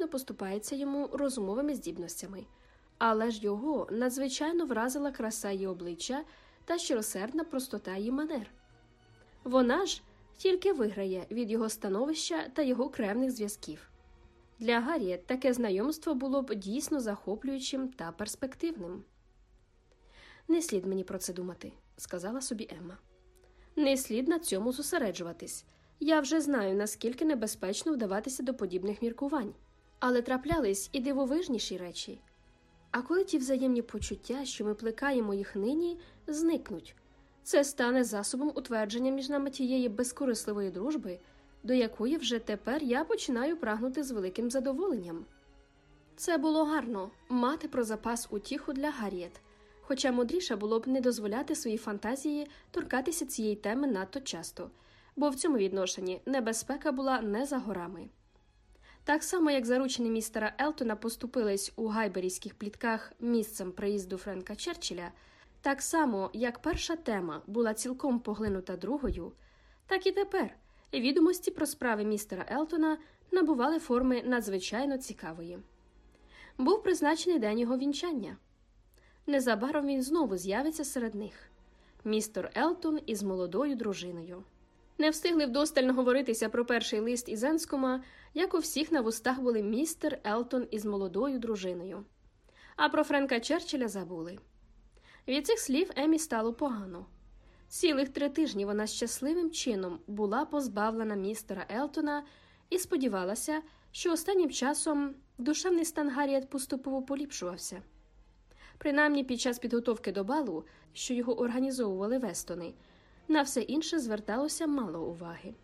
не поступається йому розумовими здібностями, але ж його надзвичайно вразила краса її обличчя та щиросердна простота її манер. Вона ж тільки виграє від його становища та його кревних зв'язків. Для Гарріет таке знайомство було б дійсно захоплюючим та перспективним. Не слід мені про це думати, сказала собі Емма. Не слід на цьому зосереджуватись. Я вже знаю, наскільки небезпечно вдаватися до подібних міркувань, але траплялись і дивовижніші речі. А коли ті взаємні почуття, що ми плекаємо їх нині, зникнуть, це стане засобом утвердження між нами тієї безкорисливої дружби, до якої вже тепер я починаю прагнути з великим задоволенням. Це було гарно мати про запас утіху для Гарріет, хоча мудріше було б не дозволяти своїй фантазії торкатися цієї теми надто часто, бо в цьому відношенні небезпека була не за горами. Так само, як заручені містера Елтона поступились у гайберійських плітках місцем приїзду Френка Черчилля, так само, як перша тема була цілком поглинута другою, так і тепер відомості про справи містера Елтона набували форми надзвичайно цікавої. Був призначений день його вінчання. Незабаром він знову з'явиться серед них містер Елтон із молодою дружиною. Не встигли вдосталь наговоритися про перший лист із Енскома, як у всіх на вустах були містер Елтон із молодою дружиною. А про Френка Черчилля забули. Від цих слів Емі стало погано. Цілих три тижні вона щасливим чином була позбавлена містера Елтона і сподівалася, що останнім часом душевний стан Гарріет поступово поліпшувався. Принаймні під час підготовки до балу, що його організовували Вестони, на все інше зверталося мало уваги.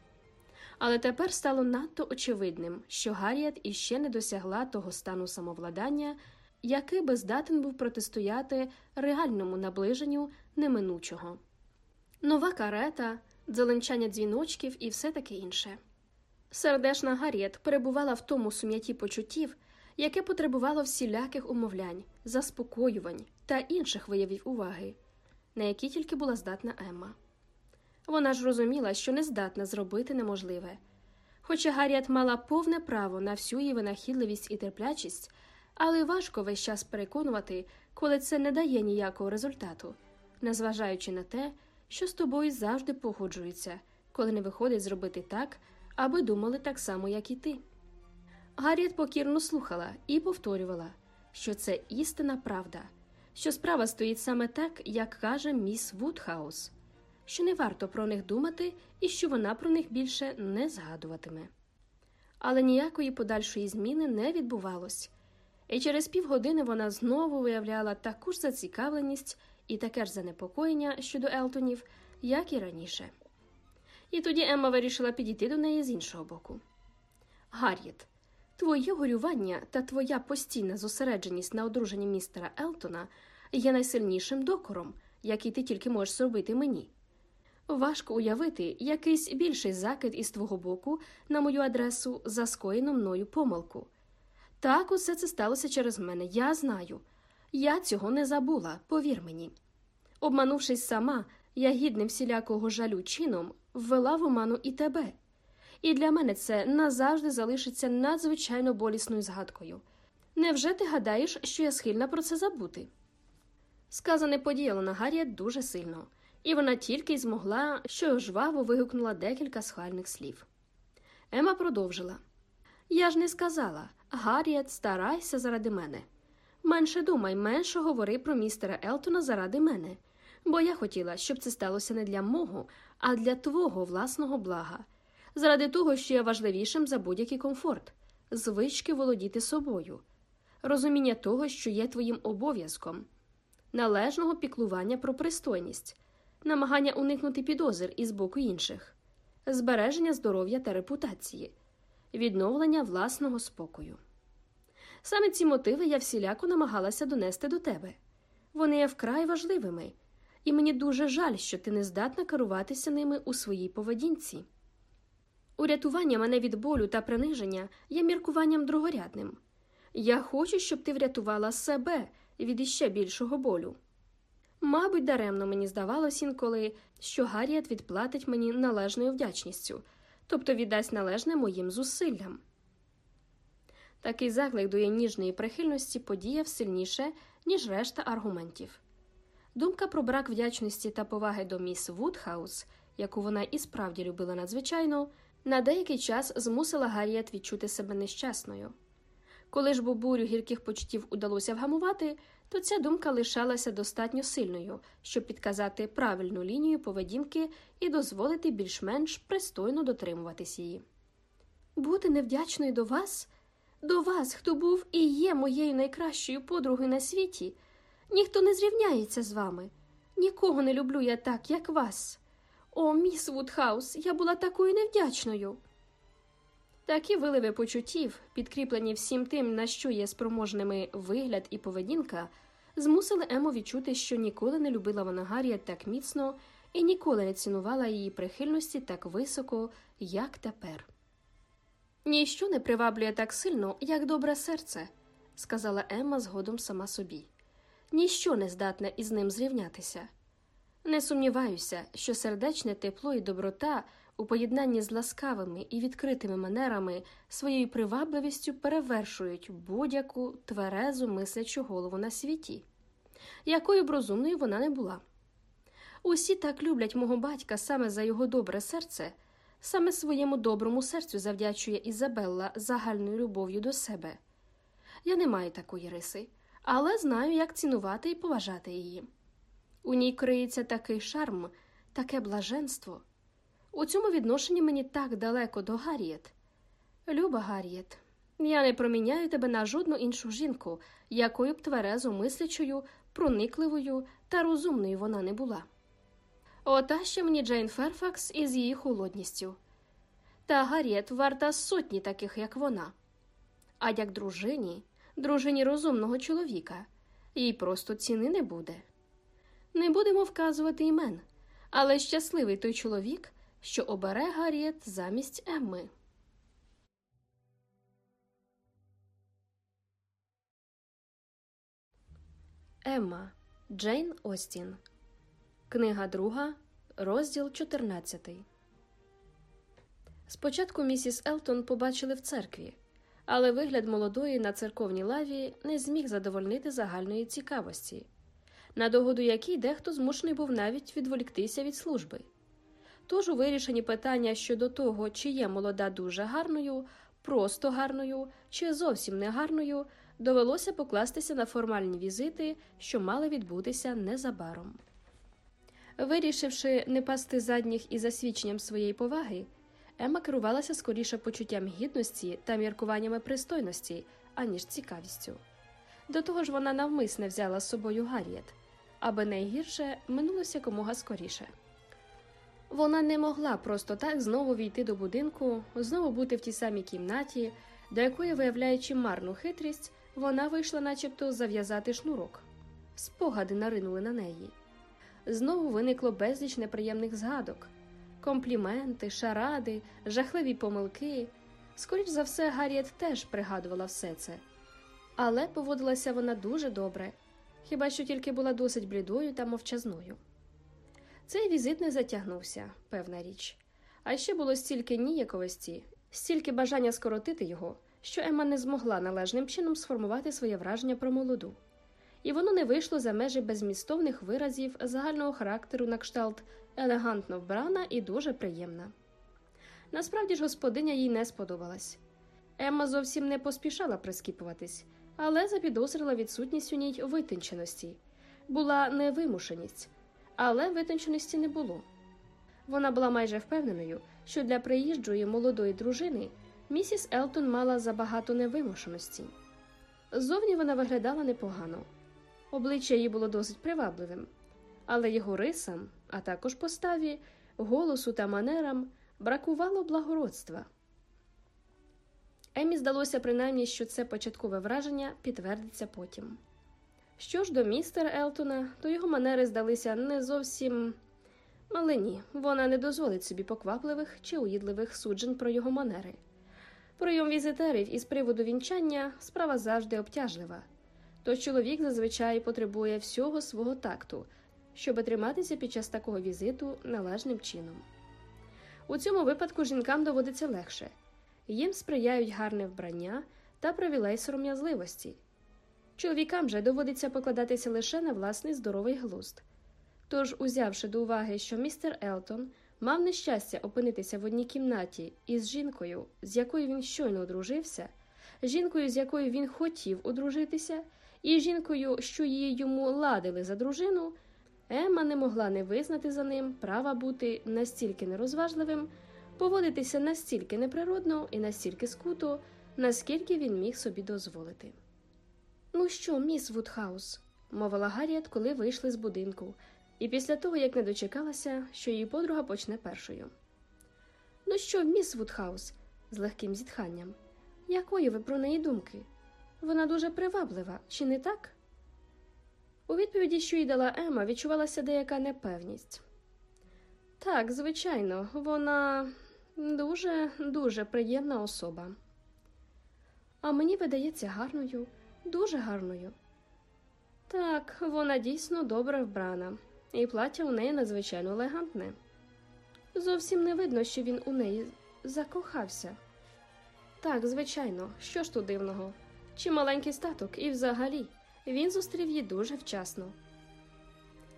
Але тепер стало надто очевидним, що Гарріет іще не досягла того стану самовладання, який би здатен був протистояти реальному наближенню неминучого. Нова карета, дзеленчання дзвіночків і все таке інше. Сердешна Гарріет перебувала в тому сум'яті почуттів, яке потребувало всіляких умовлянь, заспокоювань та інших виявів уваги, на які тільки була здатна Емма. Вона ж розуміла, що не здатна зробити неможливе. Хоча Гарріет мала повне право на всю її винахідливість і терплячість, але важко весь час переконувати, коли це не дає ніякого результату, незважаючи на те, що з тобою завжди погоджуються, коли не виходить зробити так, аби думали так само, як і ти. Гарріет покірно слухала і повторювала, що це істина правда, що справа стоїть саме так, як каже міс Вудхаус, що не варто про них думати і що вона про них більше не згадуватиме. Але ніякої подальшої зміни не відбувалось, і через півгодини вона знову виявляла таку ж зацікавленість і таке ж занепокоєння щодо Елтонів, як і раніше. І тоді Емма вирішила підійти до неї з іншого боку. Гарріт, твоє горювання та твоя постійна зосередженість на одруженні містера Елтона є найсильнішим докором, який ти тільки можеш зробити мені. Важко уявити якийсь більший закид із твого боку на мою адресу за скоєну мною помилку. Так, усе це сталося через мене, я знаю. Я цього не забула, повір мені. Обманувшись сама, я гідним всілякого жалю чином ввела в оману і тебе. І для мене це назавжди залишиться надзвичайно болісною згадкою. Невже ти гадаєш, що я схильна про це забути? Сказане подіяло на Гарріет дуже сильно, і вона тільки й змогла, що жваво вигукнула декілька схвальних слів. Ема продовжила. Я ж не сказала. Гарріет, старайся заради мене. Менше думай, менше говори про містера Елтона заради мене, бо я хотіла, щоб це сталося не для мого, а для твого власного блага, заради того, що є важливішим за будь-який комфорт, звички володіти собою, розуміння того, що є твоїм обов'язком, належного піклування про пристойність, намагання уникнути підозр із боку інших, збереження здоров'я та репутації, відновлення власного спокою. Саме ці мотиви я всіляко намагалася донести до тебе. Вони є вкрай важливими, і мені дуже жаль, що ти не здатна керуватися ними у своїй поведінці. Урятування мене від болю та приниження є міркуванням другорядним. Я хочу, щоб ти врятувала себе від іще більшого болю. Мабуть, даремно мені здавалось інколи, що Гарріет відплатить мені належною вдячністю, тобто віддасть належне моїм зусиллям. Такий заклик до її ніжної прихильності подіяв сильніше, ніж решта аргументів. Думка про брак вдячності та поваги до міс Вудхаус, яку вона і справді любила надзвичайно, на деякий час змусила Гарріет відчути себе нещасною. Коли ж бо бурю гірких почуттів удалося вгамувати, то ця думка лишалася достатньо сильною, щоб підказати правильну лінію поведінки і дозволити більш-менш пристойно дотримуватись її. Бути невдячною до вас, до вас, хто був і є моєю найкращою подругою на світі. Ніхто не зрівняється з вами. Нікого не люблю я так, як вас. О, міс Вудхаус, я була такою невдячною. Такі виливи почуттів, підкріплені всім тим, на що є спроможними вигляд і поведінка, змусили Ему відчути, що ніколи не любила вона Гарріет так міцно і ніколи не цінувала її прихильності так високо, як тепер. Ніщо не приваблює так сильно, як добре серце, сказала Емма згодом сама собі. Ніщо не здатне із ним зрівнятися. Не сумніваюся, що сердечне тепло і доброта у поєднанні з ласкавими і відкритими манерами своєю привабливістю перевершують будь-яку тверезу мислячу голову на світі, якою б розумною вона не була. Усі так люблять мого батька саме за його добре серце, саме своєму доброму серцю завдячує Ізабелла загальною любов'ю до себе. Я не маю такої риси, але знаю, як цінувати і поважати її. У ній криється такий шарм, таке блаженство. У цьому відношенні мені так далеко до Гарріет. Люба Гарріет, я не проміняю тебе на жодну іншу жінку, якою б тверезо мислячою, проникливою та розумною вона не була. Ота ще мені Джейн Ферфакс із її холодністю. Та Гарріет варта сотні таких, як вона. А як дружині, дружині розумного чоловіка, їй просто ціни не буде. Не будемо вказувати імен, але щасливий той чоловік, що обере Гарріет замість Емми. Емма Джейн Остін. Книга друга, розділ 14. Спочатку місіс Елтон побачили в церкві, але вигляд молодої на церковній лаві не зміг задовольнити загальної цікавості, на догоду якій дехто змушений був навіть відволіктися від служби. Тож у вирішенні питання щодо того, чи є молода дуже гарною, просто гарною чи зовсім не гарною, довелося покластися на формальні візити, що мали відбутися незабаром. Вирішивши не пасти задніх і засвідченням своєї поваги, Ема керувалася скоріше почуттям гідності та міркуваннями пристойності, аніж цікавістю. До того ж, вона навмисне взяла з собою Гарріет, аби найгірше минулося якомога скоріше. Вона не могла просто так знову війти до будинку, знову бути в тій самій кімнаті, до якої, виявляючи марну хитрість, вона вийшла, начебто, зав'язати шнурок. Спогади наринули на неї. Знову виникло безліч неприємних згадок, компліменти, шаради, жахливі помилки. Скоріш за все, Гарріет теж пригадувала все це. Але поводилася вона дуже добре, хіба що тільки була досить блідою та мовчазною. Цей візит не затягнувся, певна річ, а ще було стільки ніяковості, стільки бажання скоротити його, що Ема не змогла належним чином сформувати своє враження про молоду, і воно не вийшло за межі безмістовних виразів загального характеру на кшталт елегантно вбрана і дуже приємна. Насправді ж господиня їй не сподобалась. Емма зовсім не поспішала прискіпуватись, але запідозрила відсутність у ній витонченості, була невимушеність але витонченості не було. Вона була майже впевненою, що для приїжджої молодої дружини місіс Елтон мала забагато невимушеності. Зовні вона виглядала непогано, обличчя її було досить привабливим, але його рисам, а також поставі, голосу та манерам бракувало благородства. Емі здалося принаймні, що це початкове враження підтвердиться потім. Що ж до містера Елтона, то його манери здалися не зовсім але вона не дозволить собі поквапливих чи уїдливих суджень про його манери. Прийом візитерів із приводу вінчання справа завжди обтяжлива, тож чоловік зазвичай потребує всього свого такту, щоб триматися під час такого візиту належним чином. У цьому випадку жінкам доводиться легше їм сприяють гарне вбрання та привілей сором'язливості. Чоловікам же доводиться покладатися лише на власний здоровий глузд. Тож, узявши до уваги, що містер Елтон мав нещастя опинитися в одній кімнаті із жінкою, з якою він щойно одружився, жінкою, з якою він хотів одружитися, і жінкою, що її йому ладили за дружину, Емма не могла не визнати за ним права бути настільки нерозважливим, поводитися настільки неприродно і настільки скуто, наскільки він міг собі дозволити. Ну що, міс Вудхаус, мовила Гарріет, коли вийшли з будинку, і після того, як не дочекалася, що її подруга почне першою. Ну що, міс Вудхаус, з легким зітханням, якої ви про неї думки? Вона дуже приваблива, чи не так? У відповіді, що їй дала Ема, відчувалася деяка непевність. Так, звичайно, вона дуже, дуже приємна особа. А мені видається гарною, дуже гарною. Так, вона дійсно добре вбрана, і плаття у неї надзвичайно елегантне. Зовсім не видно, що він у неї закохався. Так, звичайно, що ж тут дивного? Чи маленький статок, і взагалі він зустрів її дуже вчасно.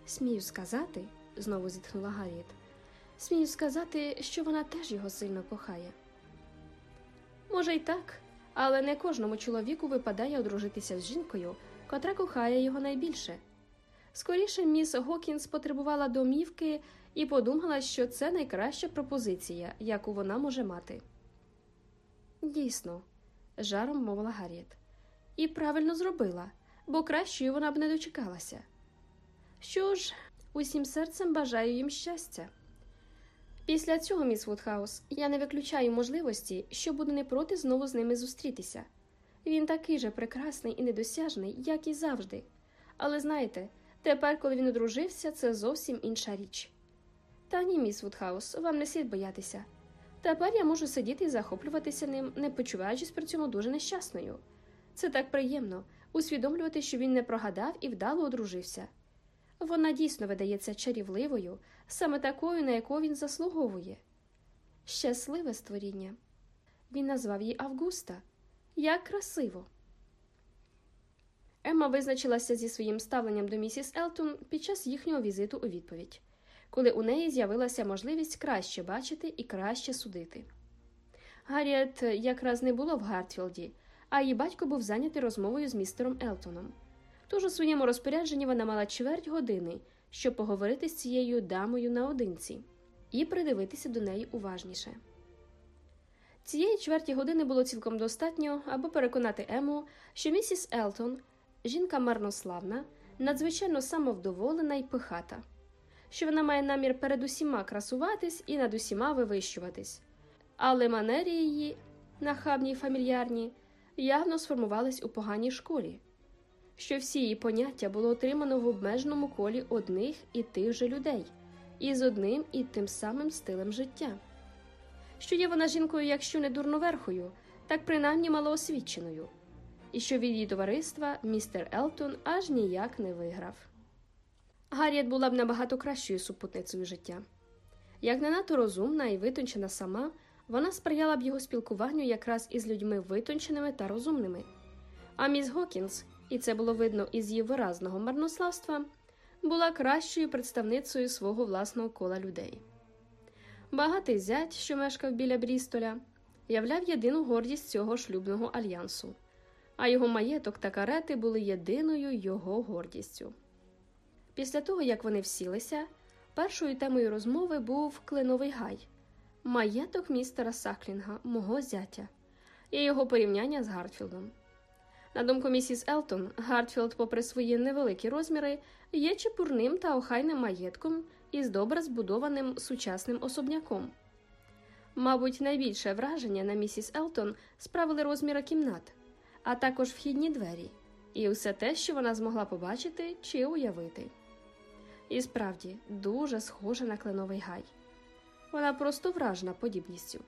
Смію сказати, знову зітхнула Гарріет, смію сказати, що вона теж його сильно кохає. Може, й так, але не кожному чоловіку випадає одружитися з жінкою, котра кохає його найбільше. Скоріше міс Гокінс потребувала домівки і подумала, що це найкраща пропозиція, яку вона може мати. Дійсно, жаром мовила Гарріет. І правильно зробила, бо кращою вона б не дочекалася. Що ж, усім серцем бажаю їм щастя. Після цього, міс Вудхаус, я не виключаю можливості, що буду не проти знову з ними зустрітися. Він такий же прекрасний і недосяжний, як і завжди. Але знаєте, тепер, коли він одружився, це зовсім інша річ. Та ні, міс Вудхаус, вам не слід боятися. Тепер я можу сидіти і захоплюватися ним, не почуваючись при цьому дуже нещасною. Це так приємно усвідомлювати, що він не прогадав і вдало одружився. Вона дійсно видається чарівливою, саме такою, на яку він заслуговує. Щасливе створіння. Він назвав її Августа. Як красиво. Емма визначилася зі своїм ставленням до місіс Елтон під час їхнього візиту у відповідь, коли у неї з'явилася можливість краще бачити і краще судити. Гарріет якраз не було в Гартфілді, а її батько був зайнятий розмовою з містером Елтоном. Тож у своєму розпорядженні вона мала чверть години, щоб поговорити з цією дамою наодинці і придивитися до неї уважніше. Цієї чверті години було цілком достатньо, аби переконати Ему, що місіс Елтон жінка марнославна, надзвичайно самовдоволена і пихата, що вона має намір перед усіма красуватись і над усіма вивищуватись, але манері її, нахабні й фамільярні, явно сформувались у поганій школі, що всі її поняття було отримано в обмеженому колі одних і тих же людей, і з одним і тим самим стилем життя. Що є вона жінкою, якщо не дурноверхою, так принаймні малоосвіченою, і що від її товариства містер Елтон аж ніяк не виграв. Гарріет була б набагато кращою супутницею життя. Як не надто розумна і витончена сама, вона сприяла б його спілкуванню якраз із людьми витонченими та розумними. А міс Гокінс, і це було видно із її виразного марнославства, була кращою представницею свого власного кола людей. Багатий зять, що мешкав біля Брістоля, являв єдину гордість цього шлюбного альянсу, а його маєток та карети були єдиною його гордістю. Після того, як вони всілися, першою темою розмови був Кленовий гай, маєток містера Саклінга, мого зятя, і його порівняння з Гартфілдом. На думку місіс Елтон, Гартфілд, попри свої невеликі розміри, є чепурним та охайним маєтком із добре збудованим сучасним особняком. Мабуть, найбільше враження на місіс Елтон справили розміри кімнат, а також вхідні двері, і все те, що вона змогла побачити чи уявити. І справді дуже схожа на кленовий гай. Вона просто вражена подібністю.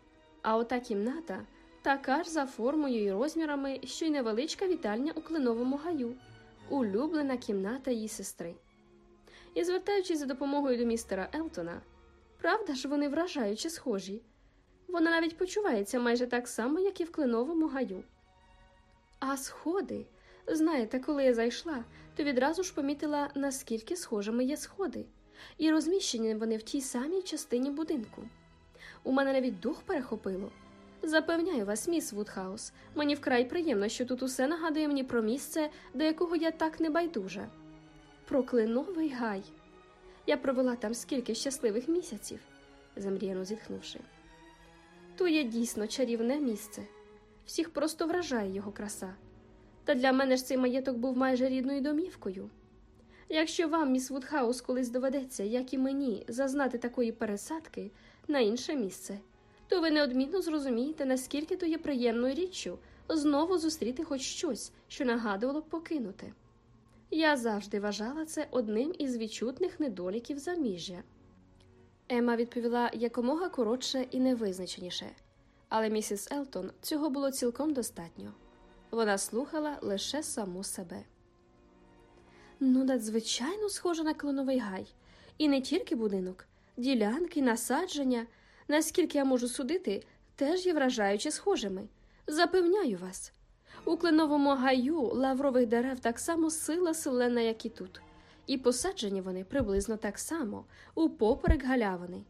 А ота кімната така ж за формою і розмірами, що й невеличка вітальня у кленовому гаю, улюблена кімната її сестри. І звертаючись за допомогою до містера Елтона, правда ж вони вражаючи схожі. Вона навіть почувається майже так само, як і в кленовому гаю. А сходи. Знаєте, коли я зайшла, то відразу ж помітила, наскільки схожими є сходи, і розміщені вони в тій самій частині будинку. У мене навіть дух перехопило. Запевняю вас, міс Вудхаус, мені вкрай приємно, що тут усе нагадує мені про місце, до якого я так не байдужа. Про Кленовий гай. Я провела там скільки щасливих місяців, замріяно зітхнувши. То є дійсно чарівне місце. Всіх просто вражає його краса. Та для мене ж цей маєток був майже рідною домівкою. Якщо вам, міс Вудхаус, колись доведеться, як і мені, зазнати такої пересадки на інше місце, то ви неодмінно зрозумієте, наскільки то є приємною річчю знову зустріти хоч щось, що нагадувало б покинути. Я завжди вважала це одним із відчутних недоліків заміжжя. Ема відповіла якомога коротше і невизначеніше, але місіс Елтон цього було цілком достатньо. Вона слухала лише саму себе. Ну, надзвичайно схоже на клоновий гай, і не тільки будинок, ділянки, насадження, наскільки я можу судити, теж є вражаючи схожими. Запевняю вас. У кленовому гаю лаврових дерев так само сила селена, як і тут, і посаджені вони приблизно так само, упоперек галявини.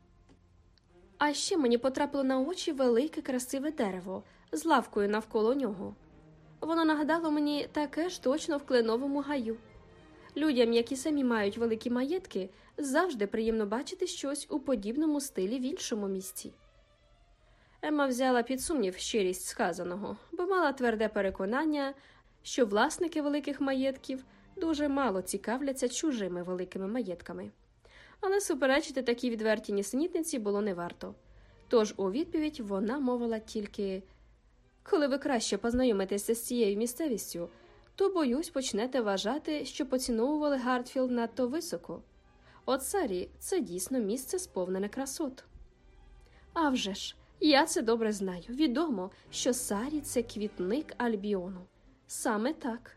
А ще мені потрапило на очі велике красиве дерево з лавкою навколо нього. Воно нагадало мені таке ж точно в кленовому гаю. Людям, які самі мають великі маєтки, завжди приємно бачити щось у подібному стилі в іншому місці. Емма взяла під сумнів щирість сказаного, бо мала тверде переконання, що власники великих маєтків дуже мало цікавляться чужими великими маєтками. Але суперечити такій відвертій нісенітниці було не варто. Тож у відповідь вона мовила тільки коли ви краще познайомитеся з цією місцевістю, то, боюсь, почнете вважати, що поціновували Гартфілд надто високо. От Сарі це дійсно місце сповнене красот. А вже ж, я це добре знаю. Відомо, що Сарі це квітник Альбіону. Саме так.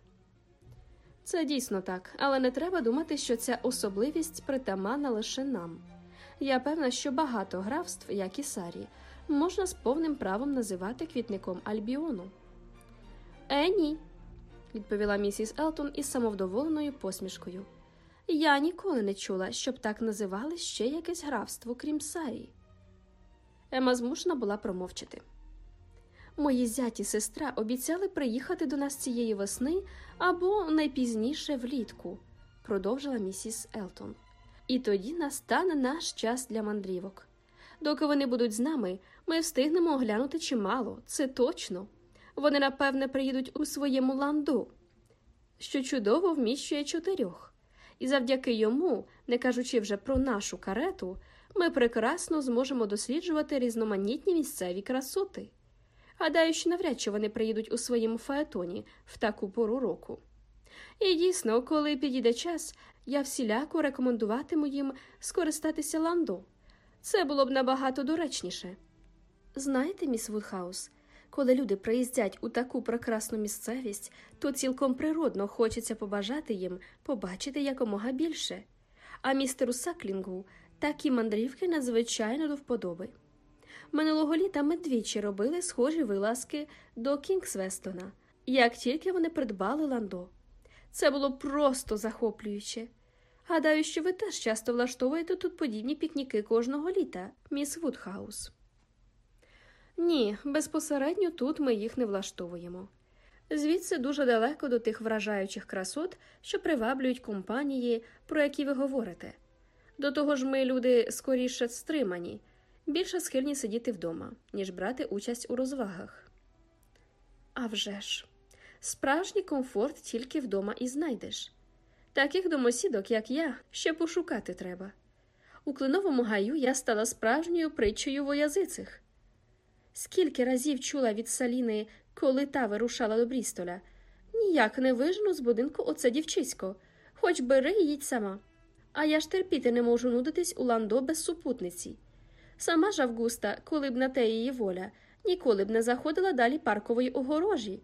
Це дійсно так, але не треба думати, що ця особливість притаманна лише нам. Я певна, що багато графств, як і Сарі, можна з повним правом називати квітником Альбіону. Е, ні, відповіла місіс Елтон із самовдоволеною посмішкою. Я ніколи не чула, щоб так називали ще якесь графство, крім Сарії. Ема змушена була промовчати. Мої зять і сестра обіцяли приїхати до нас цієї весни або найпізніше влітку, продовжила місіс Елтон. І тоді настане наш час для мандрівок. Доки вони будуть з нами, ми встигнемо оглянути чимало, це точно. Вони, напевне, приїдуть у своєму ланду, що чудово вміщує чотирьох, і завдяки йому, не кажучи вже про нашу карету, ми прекрасно зможемо досліджувати різноманітні місцеві красоти. Гадаю, що навряд чи вони приїдуть у своєму фаетоні в таку пору року. І дійсно, коли підійде час, я всіляко рекомендуватиму їм скористатися ландо. Це було б набагато доречніше. Знаєте, міс Вудхаус, коли люди приїздять у таку прекрасну місцевість, то цілком природно хочеться побажати їм побачити якомога більше. А містеру Саклінгу такі мандрівки надзвичайно до вподоби. Минулого літа ми двічі робили схожі вилазки до Кінгсвестона, як тільки вони придбали ландо. Це було просто захоплююче. Гадаю, що ви теж часто влаштовуєте тут подібні пікніки кожного літа, міс Вудхаус. Ні, безпосередньо тут ми їх не влаштовуємо. Звідси дуже далеко до тих вражаючих красот, що приваблюють компанії, про які ви говорите. До того ж, ми люди скоріше стримані, більше схильні сидіти вдома, ніж брати участь у розвагах. А вже ж, справжній комфорт тільки вдома і знайдеш. Таких домосідок, як я, ще пошукати треба. У кленовому гаю я стала справжньою притчею воязицих. Скільки разів чула від Саліни, коли та вирушала до Брістоля, ніяк не вижену з будинку оце дівчисько, хоч бери їдь сама. А я ж терпіти не можу нудитись у ландо без супутниці. Сама ж Августа, коли б на те її воля, ніколи б не заходила далі паркової огорожі.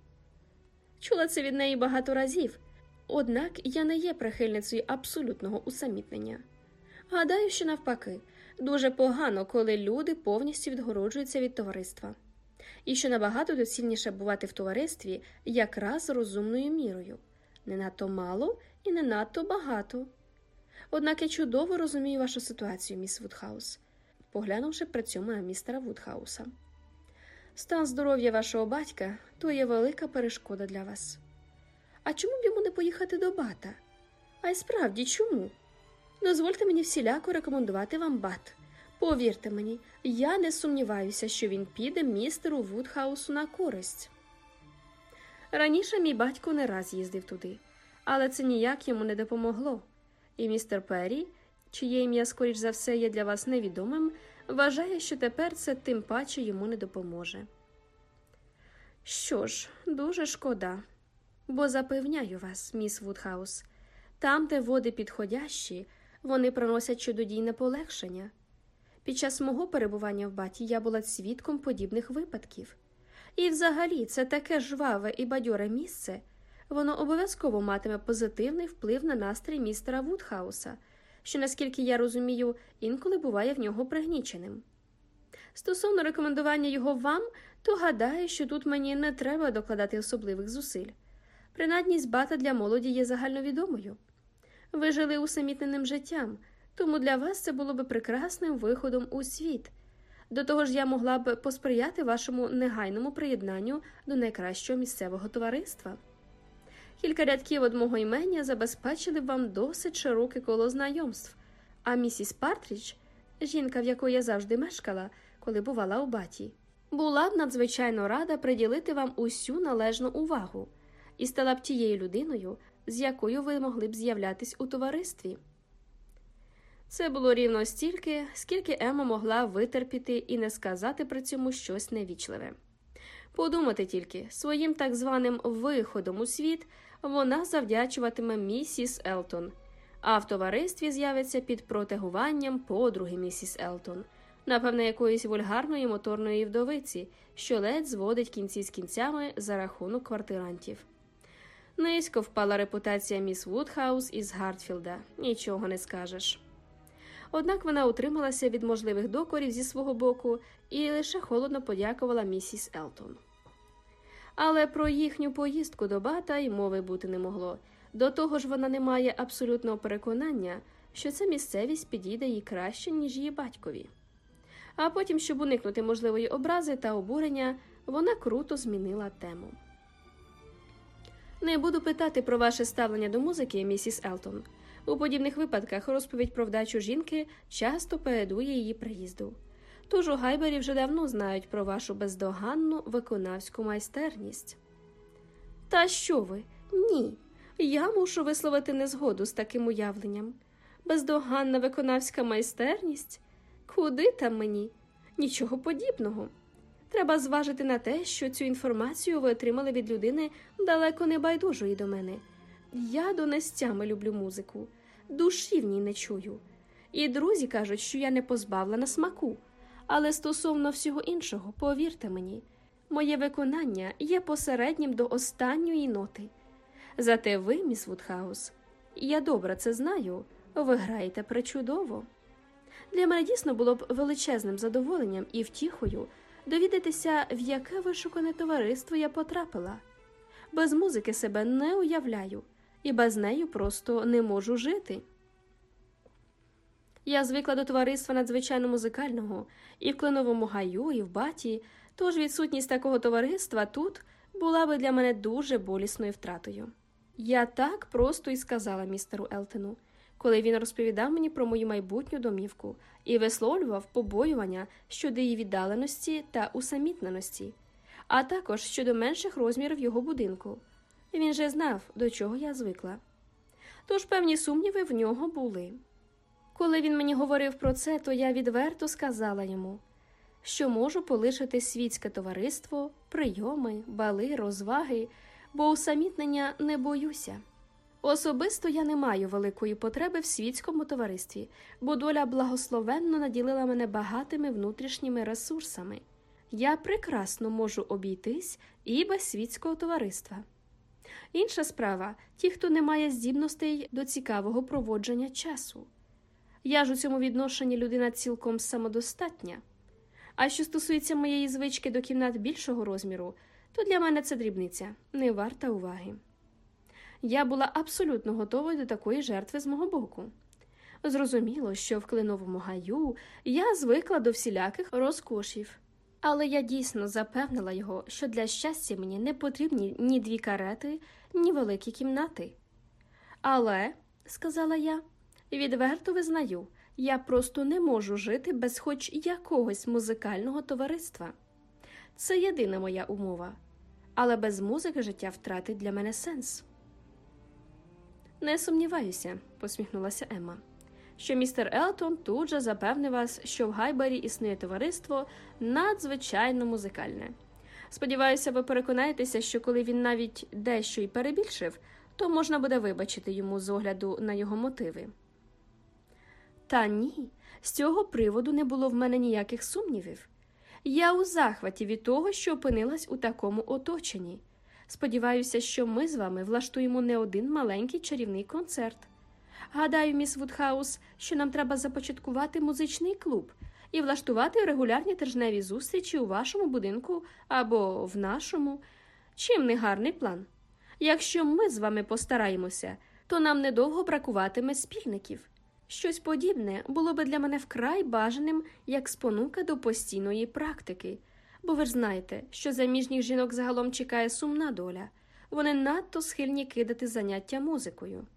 Чула це від неї багато разів, однак я не є прихильницею абсолютного усамітнення. Гадаю, що навпаки, дуже погано, коли люди повністю відгороджуються від товариства. і що набагато доцільніше бувати в товаристві якраз розумною мірою не надто мало і не надто багато. Однак я чудово розумію вашу ситуацію, міс Вудхаус, поглянувши при цьому на містера Вудхауса. Стан здоров'я вашого батька то є велика перешкода для вас. А чому б йому не поїхати до Бата? А й справді чому? Дозвольте мені всіляко рекомендувати вам Бат. Повірте мені, я не сумніваюся, що він піде містеру Вудхаусу на користь. Раніше мій батько не раз їздив туди, але це ніяк йому не допомогло. І містер Перрі, чиє ім'я, скоріш за все, є для вас невідомим, вважає, що тепер це тим паче йому не допоможе. Що ж, дуже шкода, бо запевняю вас, міс Вудхаус, там, де води підходящі, вони приносять чудодійне полегшення. Під час мого перебування в Баті я була свідком подібних випадків. І, взагалі, це таке жваве і бадьоре місце, воно обов'язково матиме позитивний вплив на настрій містера Вудхауса, що, наскільки я розумію, інколи буває в нього пригніченим. Стосовно рекомендування його вам, то гадаю, що тут мені не треба докладати особливих зусиль. Принадність бата для молоді є загальновідомою. Ви жили усамітненим життям, тому для вас це було б прекрасним виходом у світ. До того ж, я могла б посприяти вашому негайному приєднанню до найкращого місцевого товариства. Кілька рядків од мого імення забезпечили б вам досить широке коло знайомств, а місіс Партріч, жінка, в якої я завжди мешкала, коли бувала у баті, була б надзвичайно рада приділити вам усю належну увагу і стала б тією людиною, з якою ви могли б з'являтись у товаристві. Це було рівно стільки, скільки Ема могла витерпіти і не сказати при цьому щось невічливе. Подумати тільки, своїм так званим виходом у світ вона завдячуватиме місіс Елтон, а в товаристві з'явиться під протегуванням подруги місіс Елтон, напевне, якоїсь вульгарної моторної вдовиці, що ледь зводить кінці з кінцями за рахунок квартирантів. Низько впала репутація міс Вудхаус із Гартфілда, нічого не скажеш. Однак вона утрималася від можливих докорів зі свого боку і лише холодно подякувала місіс Елтон. Але про їхню поїздку до бата й мови бути не могло. До того ж, вона не має абсолютного переконання, що ця місцевість підійде їй краще, ніж її батькові. А потім, щоб уникнути можливої образи та обурення, вона круто змінила тему. Не буду питати про ваше ставлення до музики, місіс Елтон. У подібних випадках розповідь про вдачу жінки часто передує її приїзду. Тож у Гайбері вже давно знають про вашу бездоганну виконавську майстерність. Та що ви? Ні. Я мушу висловити незгоду з таким уявленням. Бездоганна виконавська майстерність? Куди там мені? Нічого подібного. Треба зважити на те, що цю інформацію ви отримали від людини далеко не байдужої до мене. Я донестями люблю музику, душі в ній не чую. І друзі кажуть, що я не позбавлена смаку. Але стосовно всього іншого, повірте мені, моє виконання є посереднім до останньої ноти. Зате ви, міс Вудхаус, я добре це знаю, ви граєте причудово. Для мене дійсно було б величезним задоволенням і втіхою довідатися, в яке вишукане товариство я потрапила. Без музики себе не уявляю і без неї просто не можу жити. Я звикла до товариства надзвичайно музикального і в кленовому гаю, і в баті, тож відсутність такого товариства тут була би для мене дуже болісною втратою. Я так просто і сказала містеру Елтену, коли він розповідав мені про мою майбутню домівку і висловлював побоювання щодо її віддаленості та усамітненості, а також щодо менших розмірів його будинку. Він же знав, до чого я звикла. Тож певні сумніви в нього були. Коли він мені говорив про це, то я відверто сказала йому, що можу полишити світське товариство, прийоми, бали, розваги, бо усамітнення не боюся. Особисто я не маю великої потреби в світському товаристві, бо доля благословенно наділила мене багатими внутрішніми ресурсами. Я прекрасно можу обійтись і без світського товариства. Інша справа ті, хто не має здібностей до цікавого проводження часу. Я ж у цьому відношенні людина цілком самодостатня. А що стосується моєї звички до кімнат більшого розміру, то для мене це дрібниця, не варта уваги. Я була абсолютно готовою до такої жертви з мого боку. Зрозуміло, що в кленовому гаю я звикла до всіляких розкошів, але я дійсно запевнила його, що для щастя мені не потрібні ні дві карети, ні великі кімнати. Але, сказала я, відверто визнаю, я просто не можу жити без хоч якогось музикального товариства. Це єдина моя умова, але без музики життя втратить для мене сенс. Не сумніваюся, посміхнулася Емма, що містер Елтон тут же запевнив вас, що в Гайбері існує товариство надзвичайно музикальне. Сподіваюся, ви переконаєтеся, що коли він навіть дещо й перебільшив, то можна буде вибачити йому з огляду на його мотиви. Та ні, з цього приводу не було в мене ніяких сумнівів. Я у захваті від того, що опинилась у такому оточенні. Сподіваюся, що ми з вами влаштуємо не один маленький чарівний концерт. Гадаю, міс Вудхаус, що нам треба започаткувати музичний клуб і влаштувати регулярні тижневі зустрічі у вашому будинку або в нашому. Чим не гарний план? Якщо ми з вами постараємося, то нам недовго бракуватиме спільників. Щось подібне було би для мене вкрай бажаним як спонука до постійної практики, бо ви ж знаєте, що заміжніх жінок загалом чекає сумна доля, вони надто схильні кидати заняття музикою.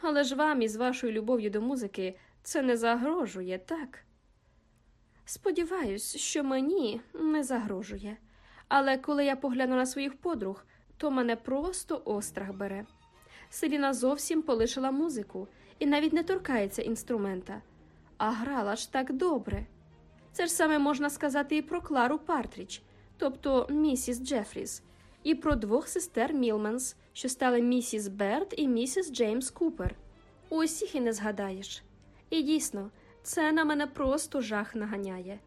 Але ж вам із вашою любов'ю до музики це не загрожує, так? Сподіваюсь, що мені не загрожує, але коли я погляну на своїх подруг, то мене просто острах бере. Селіна зовсім полишила музику і навіть не торкається інструмента, а грала ж так добре. Це ж саме можна сказати і про Клару Партріч, тобто місіс Джефріс, і про двох сестер Мілменс, що стали місіс Берт і місіс Джеймс Купер. Усіх і не згадаєш. І дійсно, це на мене просто жах наганяє.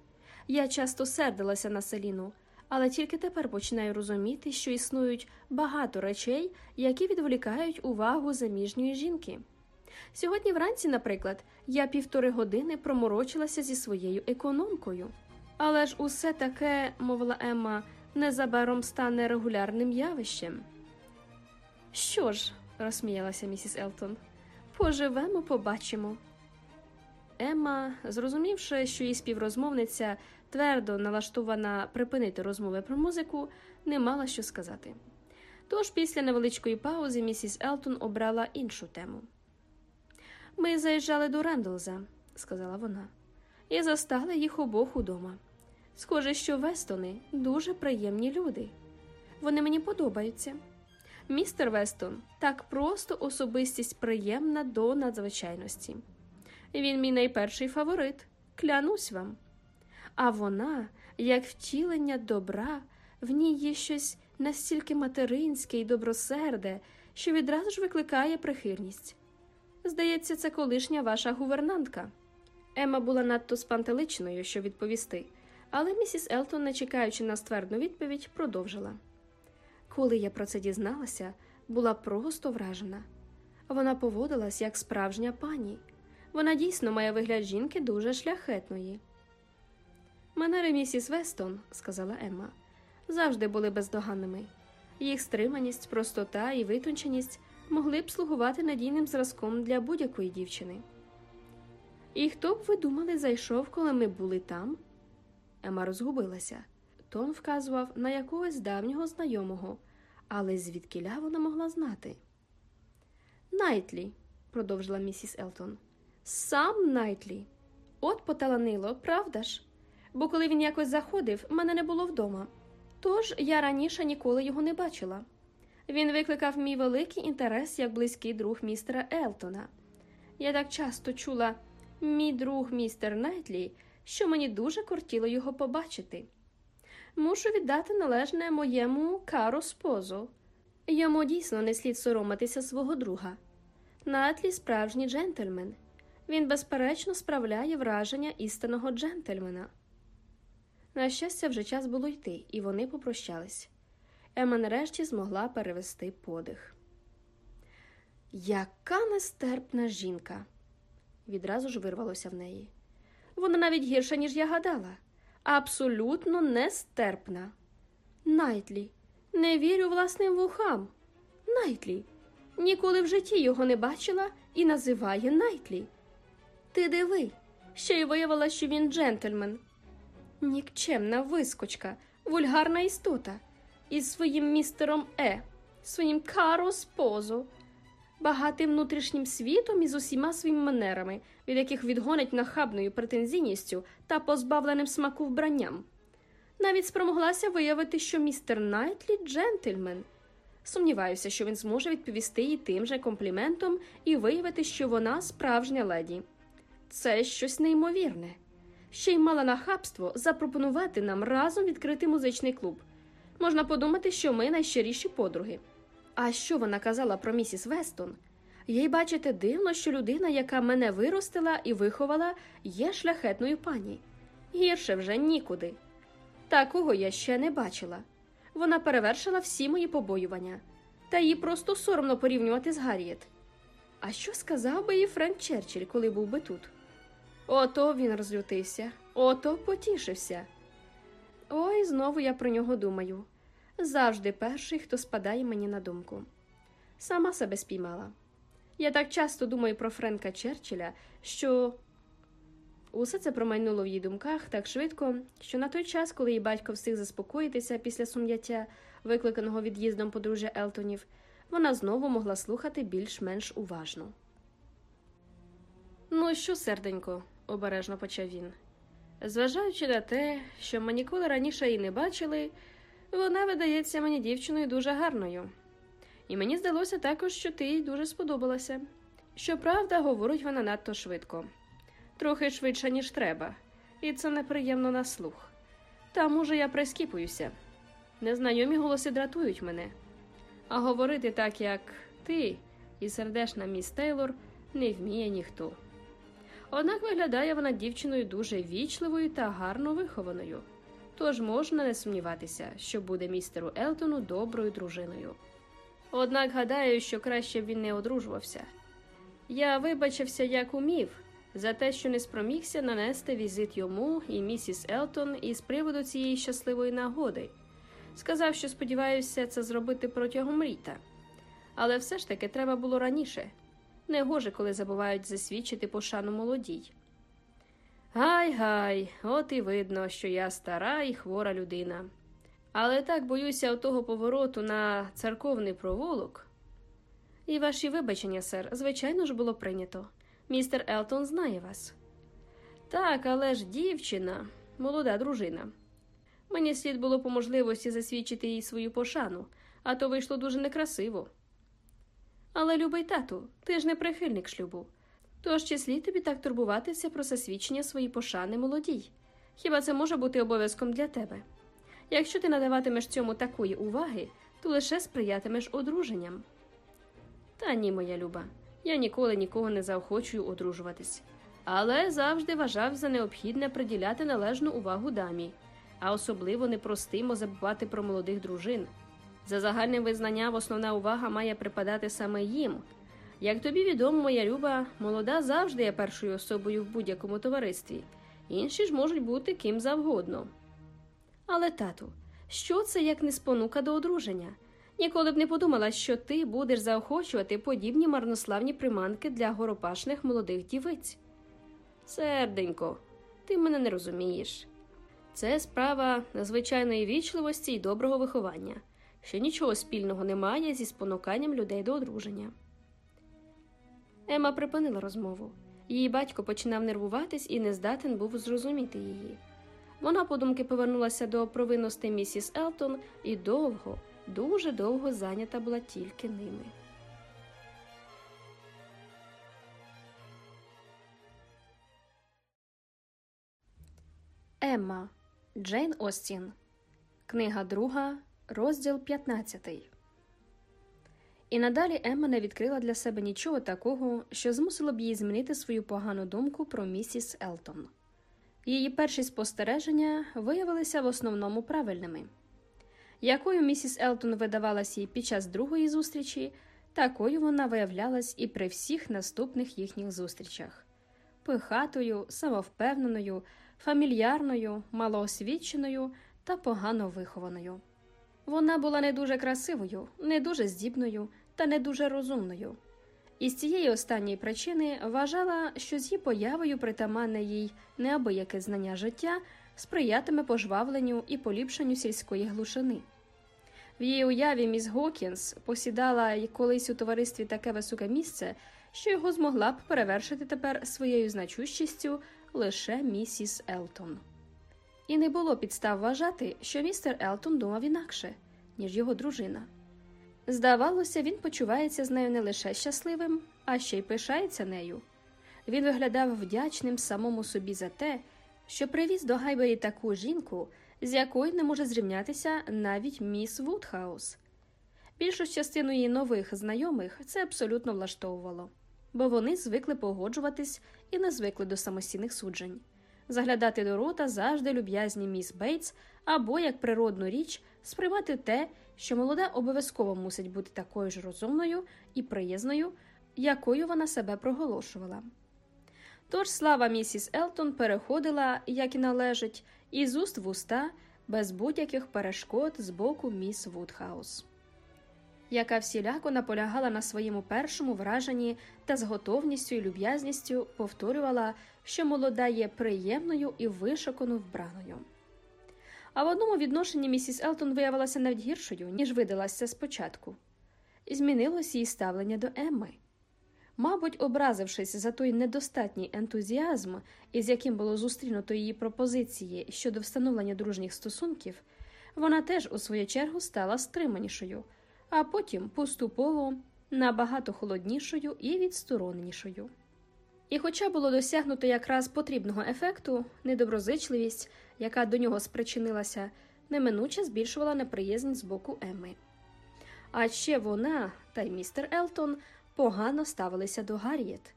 Я часто сердилася на селіну, але тільки тепер починаю розуміти, що існують багато речей, які відволікають увагу заміжньої жінки. Сьогодні вранці, наприклад, я півтори години проморочилася зі своєю економкою. Але ж усе таке, мовила Емма, незабаром стане регулярним явищем. Що ж, розсміялася місіс Елтон, поживемо, побачимо. Емма, зрозумівши, що її співрозмовниця твердо налаштована припинити розмови про музику, не мала що сказати. Тож після невеличкої паузи місіс Елтон обрала іншу тему. Ми заїжджали до Рендлза, сказала вона, і застали їх обох удома. Схоже, що Вестони дуже приємні люди. Вони мені подобаються. Містер Вестон так просто особистість приємна до надзвичайності. Він мій найперший фаворит, клянусь вам. А вона, як втілення добра, в ній є щось настільки материнське і добросерде, що відразу ж викликає прихильність. Здається, це колишня ваша гувернантка. Ема була надто спантеличною, щоб відповісти, але місіс Елтон, не чекаючи на ствердну відповідь, продовжила. Коли я про це дізналася, була просто вражена. Вона поводилась як справжня пані. Вона дійсно має вигляд жінки дуже шляхетної. Манери місіс Вестон, сказала Емма, завжди були бездоганними. Їх стриманість, простота і витонченість могли б слугувати надійним зразком для будь-якої дівчини. І хто б ви думали, зайшов, коли ми були там? Ема розгубилася. Тон вказував на якогось давнього знайомого, але звідкиля вона могла знати. Найтлі, продовжила місіс Елтон. Сам Найтлі. От поталанило, правда ж? Бо коли він якось заходив, мене не було вдома. Тож я раніше ніколи його не бачила. Він викликав мій великий інтерес як близький друг містера Елтона. Я так часто чула мій друг містер Найтлі, що мені дуже кортіло його побачити. Мушу віддати належне моєму caro sposo. Йому дійсно не слід соромитися свого друга. Найтлі справжній джентльмен. Він, безперечно, справляє враження істинного джентльмена. На щастя, вже час було йти, і вони попрощались. Ема нарешті змогла перевести подих. Яка нестерпна жінка! відразу ж вирвалося в неї. Вона навіть гірша, ніж я гадала. абсолютно нестерпна. Найтлі, не вірю власним вухам. Найтлі. Ніколи в житті його не бачила і називає Найтлі. Ти диви, ще й виявила, що він джентльмен. Нікчемна вискочка, вульгарна істота, із своїм містером Е, своїм caro sposo, багатим внутрішнім світом і з усіма своїми манерами, від яких відгонить нахабною претензійністю та позбавленим смаку вбранням. Навіть спромоглася виявити, що містер Найтлі джентльмен. Сумніваюся, що він зможе відповісти їй тим же компліментом і виявити, що вона справжня леді. Це щось неймовірне. Ще й мала нахабство запропонувати нам разом відкрити музичний клуб. Можна подумати, що ми найщиріші подруги. А що вона казала про місіс Вестон? Їй бачите дивно, що людина, яка мене виростила і виховала, є шляхетною пані. Гірше вже нікуди. Такого я ще не бачила. Вона перевершила всі мої побоювання, та їй просто соромно порівнювати з Гарріет. А що сказав би їй Френк Черчилль, коли був би тут? Ото він розлютився, ото потішився. Ой, знову я про нього думаю. Завжди перший, хто спадає мені на думку. Сама себе спіймала. Я так часто думаю про Френка Черчилля, що усе це промайнуло в її думках так швидко, що на той час, коли її батько встиг заспокоїтися після сум'яття, викликаного від'їздом подружжя Елтонів, вона знову могла слухати більш-менш уважно. Ну, що, серденько, обережно почав він. Зважаючи на те, що ми ніколи раніше її не бачили, вона видається мені дівчиною дуже гарною. І мені здалося також, що ти їй дуже сподобалася. Щоправда, говорить вона надто швидко, трохи швидше, ніж треба, і це неприємно на слух. Та, може, я прискіпуюся. Незнайомі голоси дратують мене. А говорити так, як ти і сердешна міс Тейлор, не вміє ніхто. Однак виглядає вона дівчиною дуже вічливою та гарно вихованою, тож можна не сумніватися, що буде містеру Елтону доброю дружиною. Однак гадаю, що краще б він не одружувався. Я вибачився, як умів, за те, що не спромігся нанести візит йому і місіс Елтон із приводу цієї щасливої нагоди. Сказав, що сподіваюся це зробити протягом літа. Але все ж таки треба було раніше. Негоже, коли забувають засвідчити пошану молодій. Гай гай, от і видно, що я стара і хвора людина. Але так боюся отого повороту на церковний провулок. І ваші вибачення, сер, звичайно ж, було прийнято. Містер Елтон знає вас. Так, але ж дівчина, молода дружина. Мені слід було по можливості засвідчити їй свою пошану, а то вийшло дуже некрасиво. Але, любий тату, ти ж не прихильник шлюбу. Тож чи слід тобі так турбуватися про засвідчення своїй пошани молодій? Хіба це може бути обов'язком для тебе? Якщо ти надаватимеш цьому такої уваги, то лише сприятимеш одруженням. Та ні, моя люба, я ніколи нікого не заохочую одружуватись, але завжди вважав за необхідне приділяти належну увагу дамі, а особливо непростимо забувати про молодих дружин. За загальним визнанням основна увага має припадати саме їм. Як тобі відомо, моя люба, молода завжди є першою особою в будь-якому товаристві, інші ж можуть бути ким завгодно. Але, тату, що це як не спонука до одруження? Ніколи б не подумала, що ти будеш заохочувати подібні марнославні приманки для горопашних молодих дівиць. Серденько, ти мене не розумієш. Це справа надзвичайної вічливості і доброго виховання, що нічого спільного немає зі спонуканням людей до одруження. Ема припинила розмову. Її батько починав нервуватись і не здатен був зрозуміти її. Вона подумки повернулася до провинностей місіс Елтон і довго, дуже довго зайнята була тільки ними. Емма Джейн Остін. Книга друга, розділ 15. І надалі Емма не відкрила для себе нічого такого, що змусило б її змінити свою погану думку про місіс Елтон. Її перші спостереження виявилися в основному правильними. Якою місіс Елтон видавалась їй під час другої зустрічі, такою вона виявлялась і при всіх наступних їхніх зустрічах пихатою, самовпевненою, фамільярною, малоосвіченою та погано вихованою. Вона була не дуже красивою, не дуже здібною та не дуже розумною. І з цієї останньої причини вважала, що з її появою притаманне їй неабияке знання життя сприятиме пожвавленню і поліпшенню сільської глушини. В її уяві міс Гокінс посідала колись у товаристві таке високе місце, що його змогла б перевершити тепер своєю значущістю лише місіс Елтон. І не було підстав вважати, що містер Елтон думав інакше, ніж його дружина. Здавалося, він почувається з нею не лише щасливим, а ще й пишається нею. Він виглядав вдячним самому собі за те, що привіз до Гайбері таку жінку, з якою не може зрівнятися навіть міс Вудхаус. Більшу частину її нових знайомих це абсолютно влаштовувало, бо вони звикли погоджуватись і не звикли до самостійних суджень, заглядати до рота завжди люб'язні міс Бейтс або як природну річ сприймати те, що молода обов'язково мусить бути такою ж розумною і приязною, якою вона себе проголошувала. Тож слава місіс Елтон переходила, як і належить, із уст в уста без будь-яких перешкод з боку міс Вудхаус, яка всіляко наполягала на своєму першому враженні та з готовністю і люб'язністю повторювала, що молода є приємною і вишукано вбраною. А в одному відношенні місіс Елтон виявилася навіть гіршою, ніж видалася спочатку, змінилось її ставлення до Емми. Мабуть, образившись за той недостатній ентузіазм, із яким було зустрінуто її пропозиції щодо встановлення дружніх стосунків, вона теж у свою чергу стала стриманішою, а потім поступово набагато холоднішою і відстороненішою. І, хоча було досягнуто якраз потрібного ефекту, недоброзичливість, яка до нього спричинилася, неминуче збільшувала неприязнь з боку Емми. А ще вона та й містер Елтон погано ставилися до Гарріет.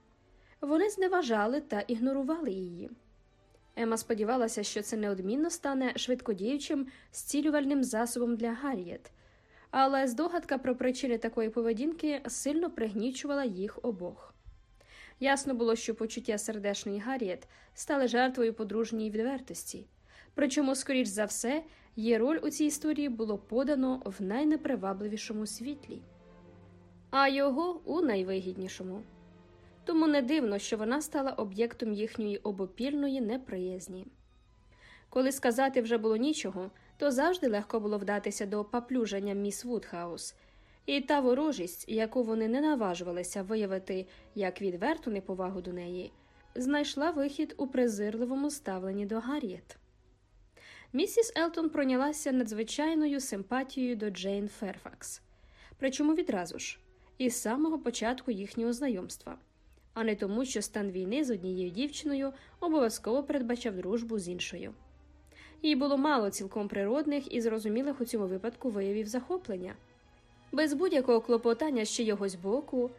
Вони зневажали та ігнорували її. Ема сподівалася, що це неодмінно стане швидкодіючим зцілювальним засобом для Гарріет, але здогадка про причини такої поведінки сильно пригнічувала їх обох. Ясно було, що почуття сердешної Гарріет стали жертвою подружньої відвертості, причому, скоріш за все, її роль у цій історії було подано в найнепривабливішому світлі а його у найвигіднішому. Тому не дивно, що вона стала об'єктом їхньої обопільної неприязні. Коли сказати вже було нічого, то завжди легко було вдатися до поплюження міс Вудхаус, і та ворожість, яку вони не наважувалися виявити як відверту неповагу до неї, знайшла вихід у презирливому ставленні до Гарріет. Місіс Елтон пройнялася надзвичайною симпатією до Джейн Ферфакс, причому відразу ж із самого початку їхнього знайомства, а не тому, що стан війни з однією дівчиною обов'язково передбачав дружбу з іншою. Їй було мало цілком природних і зрозумілих у цьому випадку виявів захоплення, без будь-якого клопотання з чийогось боку,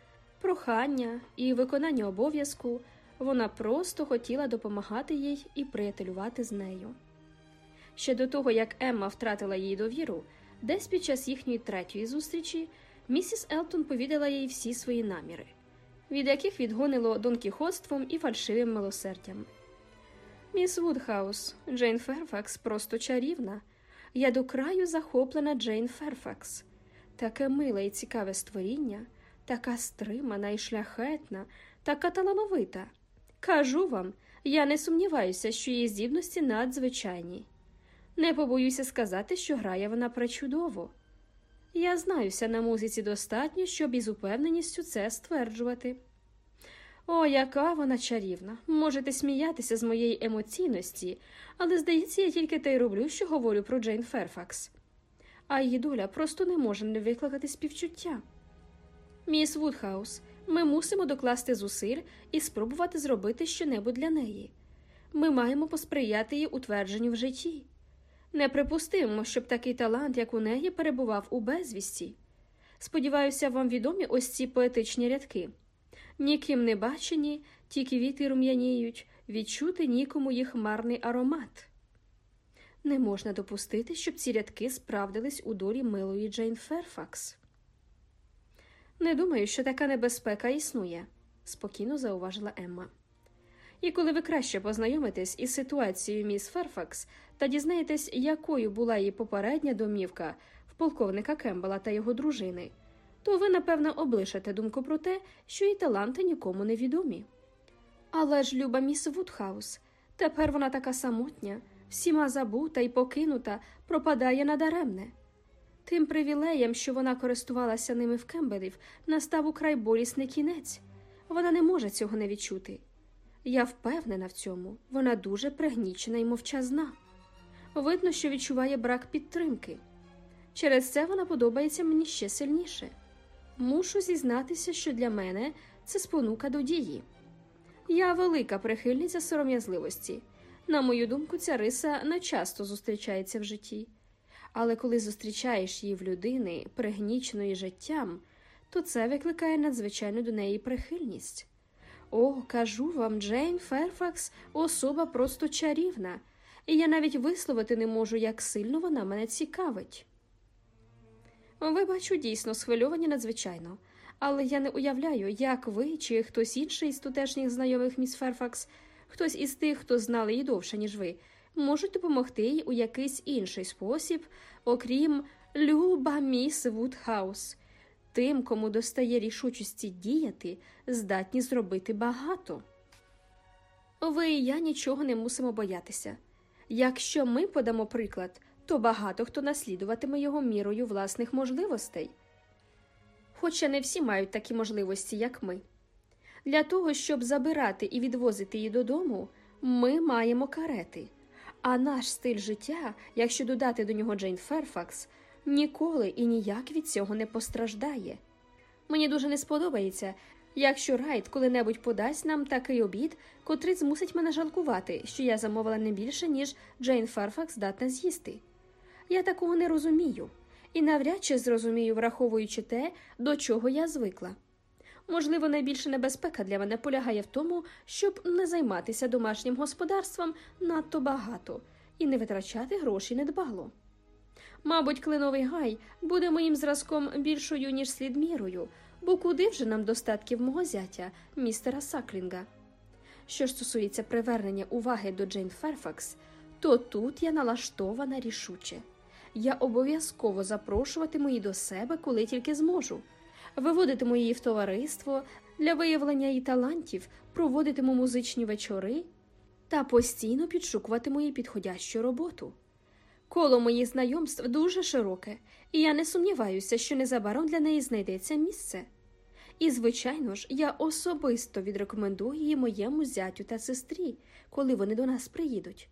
прохання і виконання обов'язку вона просто хотіла допомагати їй і приятелювати з нею. Ще до того, як Емма втратила її довіру, десь під час їхньої третьої зустрічі місіс Елтон повідала їй всі свої наміри, від яких відгонило донкіхотством і фальшивим милосердям. Міс Вудхаус, Джейн Ферфакс просто чарівна. Я до краю захоплена Джейн Ферфакс. Таке миле і цікаве створіння, така стримана і шляхетна, така талановита. Кажу вам, я не сумніваюся, що її здібності надзвичайні. Не побоюся сказати, що грає вона пречудово. Я знаюся на музиці достатньо, щоб із упевненістю це стверджувати. О, яка вона чарівна! Можете сміятися з моєї емоційності, але, здається, я тільки те й роблю, що говорю про Джейн Ферфакс. А її доля просто не може не викликати співчуття. Міс Вудхаус, ми мусимо докласти зусиль і спробувати зробити що-небудь для неї. Ми маємо посприяти її утвердженню в житті. Неприпустимо, щоб такий талант, як у неї, перебував у безвісті. Сподіваюся, вам відомі ось ці поетичні рядки. Ніким не бачені, ті квіти рум'яніють, відчути нікому їх марний аромат. Не можна допустити, щоб ці рядки справдились у долі милої Джейн Ферфакс. Не думаю, що така небезпека існує, спокійно зауважила Емма. І коли ви краще познайомитесь із ситуацією міс Ферфакс та дізнаєтесь, якою була її попередня домівка в полковника Кембела та його дружини, то ви, напевно, облишите думку про те, що її таланти нікому не відомі. Але ж люба міс Вудхаус, тепер вона така самотня, всіма забута і покинута, пропадає надаремне. Тим привілеям, що вона користувалася ними в Кембелів, настав украй болісний кінець. Вона не може цього не відчути. Я впевнена в цьому, вона дуже пригнічена і мовчазна. Видно, що відчуває брак підтримки. Через це вона подобається мені ще сильніше. Мушу зізнатися, що для мене це спонука до дії. Я велика прихильниця сором'язливості. На мою думку, ця риса не часто зустрічається в житті. Але коли зустрічаєш її в людини, пригніченої життям, то це викликає надзвичайну до неї прихильність. О, кажу вам, Джейн Ферфакс особа просто чарівна, і я навіть висловити не можу, як сильно вона мене цікавить. Ви, бачу, дійсно схвильовані надзвичайно, але я не уявляю, як ви чи хтось інший з тутешніх знайомих міс Ферфакс, хтось із тих, хто знали її довше, ніж ви, можуть допомогти їй у якийсь інший спосіб, окрім люба міс Вудхаус. Тим, кому достає рішучості діяти, здатні зробити багато. Ви і я нічого не мусимо боятися. Якщо ми подамо приклад, то багато хто наслідуватиме його мірою власних можливостей. Хоча не всі мають такі можливості, як ми. Для того, щоб забирати і відвозити її додому, ми маємо карети. А наш стиль життя, якщо додати до нього Джейн Ферфакс, ніколи і ніяк від цього не постраждає. Мені дуже не сподобається, якщо Райт коли-небудь подасть нам такий обід, котрий змусить мене жалкувати, що я замовила не більше, ніж Джейн Ферфакс здатна з'їсти. Я такого не розумію, і навряд чи зрозумію, враховуючи те, до чого я звикла. Можливо, найбільша небезпека для мене полягає в тому, щоб не займатися домашнім господарством надто багато і не витрачати гроші недбало. Мабуть, кленовий гай буде моїм зразком більшою, ніж слід мірою, бо куди вже нам достатків мого зятя, містера Саклінга. Що ж стосується привернення уваги до Джейн Ферфакс, то тут я налаштована рішуче. Я обов'язково запрошуватиму її до себе, коли тільки зможу, виводитиму її в товариство для виявлення її талантів, проводитиму музичні вечори та постійно підшукуватиму їй підходящу роботу. Коло моїх знайомств дуже широке, і я не сумніваюся, що незабаром для неї знайдеться місце. І, звичайно ж, я особисто відрекомендую її моєму зятю та сестрі, коли вони до нас приїдуть.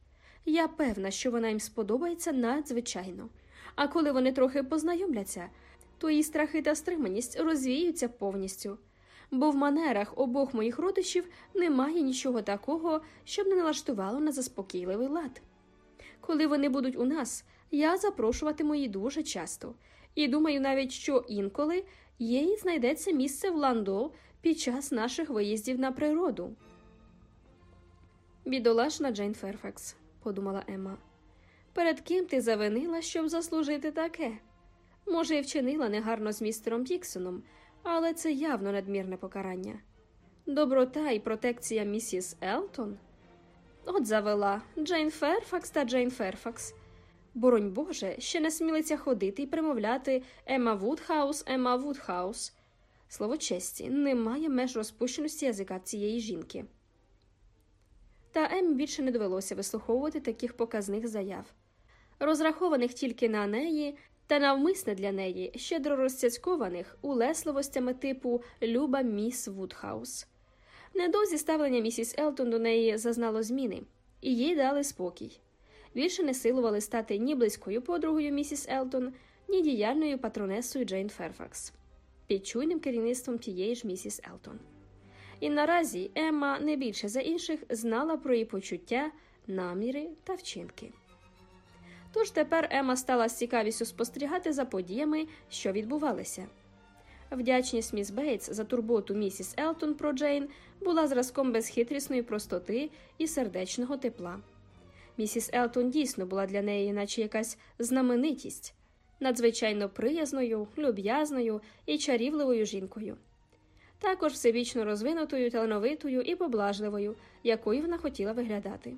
Я певна, що вона їм сподобається надзвичайно. А коли вони трохи познайомляться, то її страхи та стриманість розвіються повністю. Бо в манерах обох моїх родичів немає нічого такого, щоб не налаштувало на заспокійливий лад. Коли вони будуть у нас, я запрошуватиму її дуже часто, і думаю навіть, що інколи їй знайдеться місце в Ландо під час наших виїздів на природу. Бідолашна Джейн Ферфакс, подумала Емма. Перед ким ти завинила, щоб заслужити таке? Може, і вчинила негарно з містером Діксоном, але це явно надмірне покарання. Доброта і протекція місіс Елтон. От завела Джейн Ферфакс та Джейн Ферфакс. Боронь Боже, ще насмілиться ходити і примовляти Емма Вудхаус, Емма Вудхаус. Слово честі, немає меж розпущеності язика цієї жінки. Та Еммі більше не довелося вислуховувати таких показних заяв, розрахованих тільки на неї та навмисне для неї, щедро розцяцькованих улесливостями типу Люба міс Вудхаус. Невдовзі ставлення місіс Елтон до неї зазнало зміни, і їй дали спокій. Більше не силували стати ні близькою подругою місіс Елтон, ні діяльною патронесою Джейн Ферфакс, під чуйним керівництвом тієї ж місіс Елтон. І наразі Емма не більше за інших знала про її почуття, наміри та вчинки. Тож тепер Емма стала з цікавістю спостерігати за подіями, що відбувалися. Вдячність міс Бейтс за турботу місіс Елтон про Джейн була зразком безхитрісної простоти і сердечного тепла. Місіс Елтон дійсно була для неї, наче якась знаменитість, надзвичайно приязною, люб'язною і чарівливою жінкою. Також всебічно розвинутою, талановитою і поблажливою, якою вона хотіла виглядати.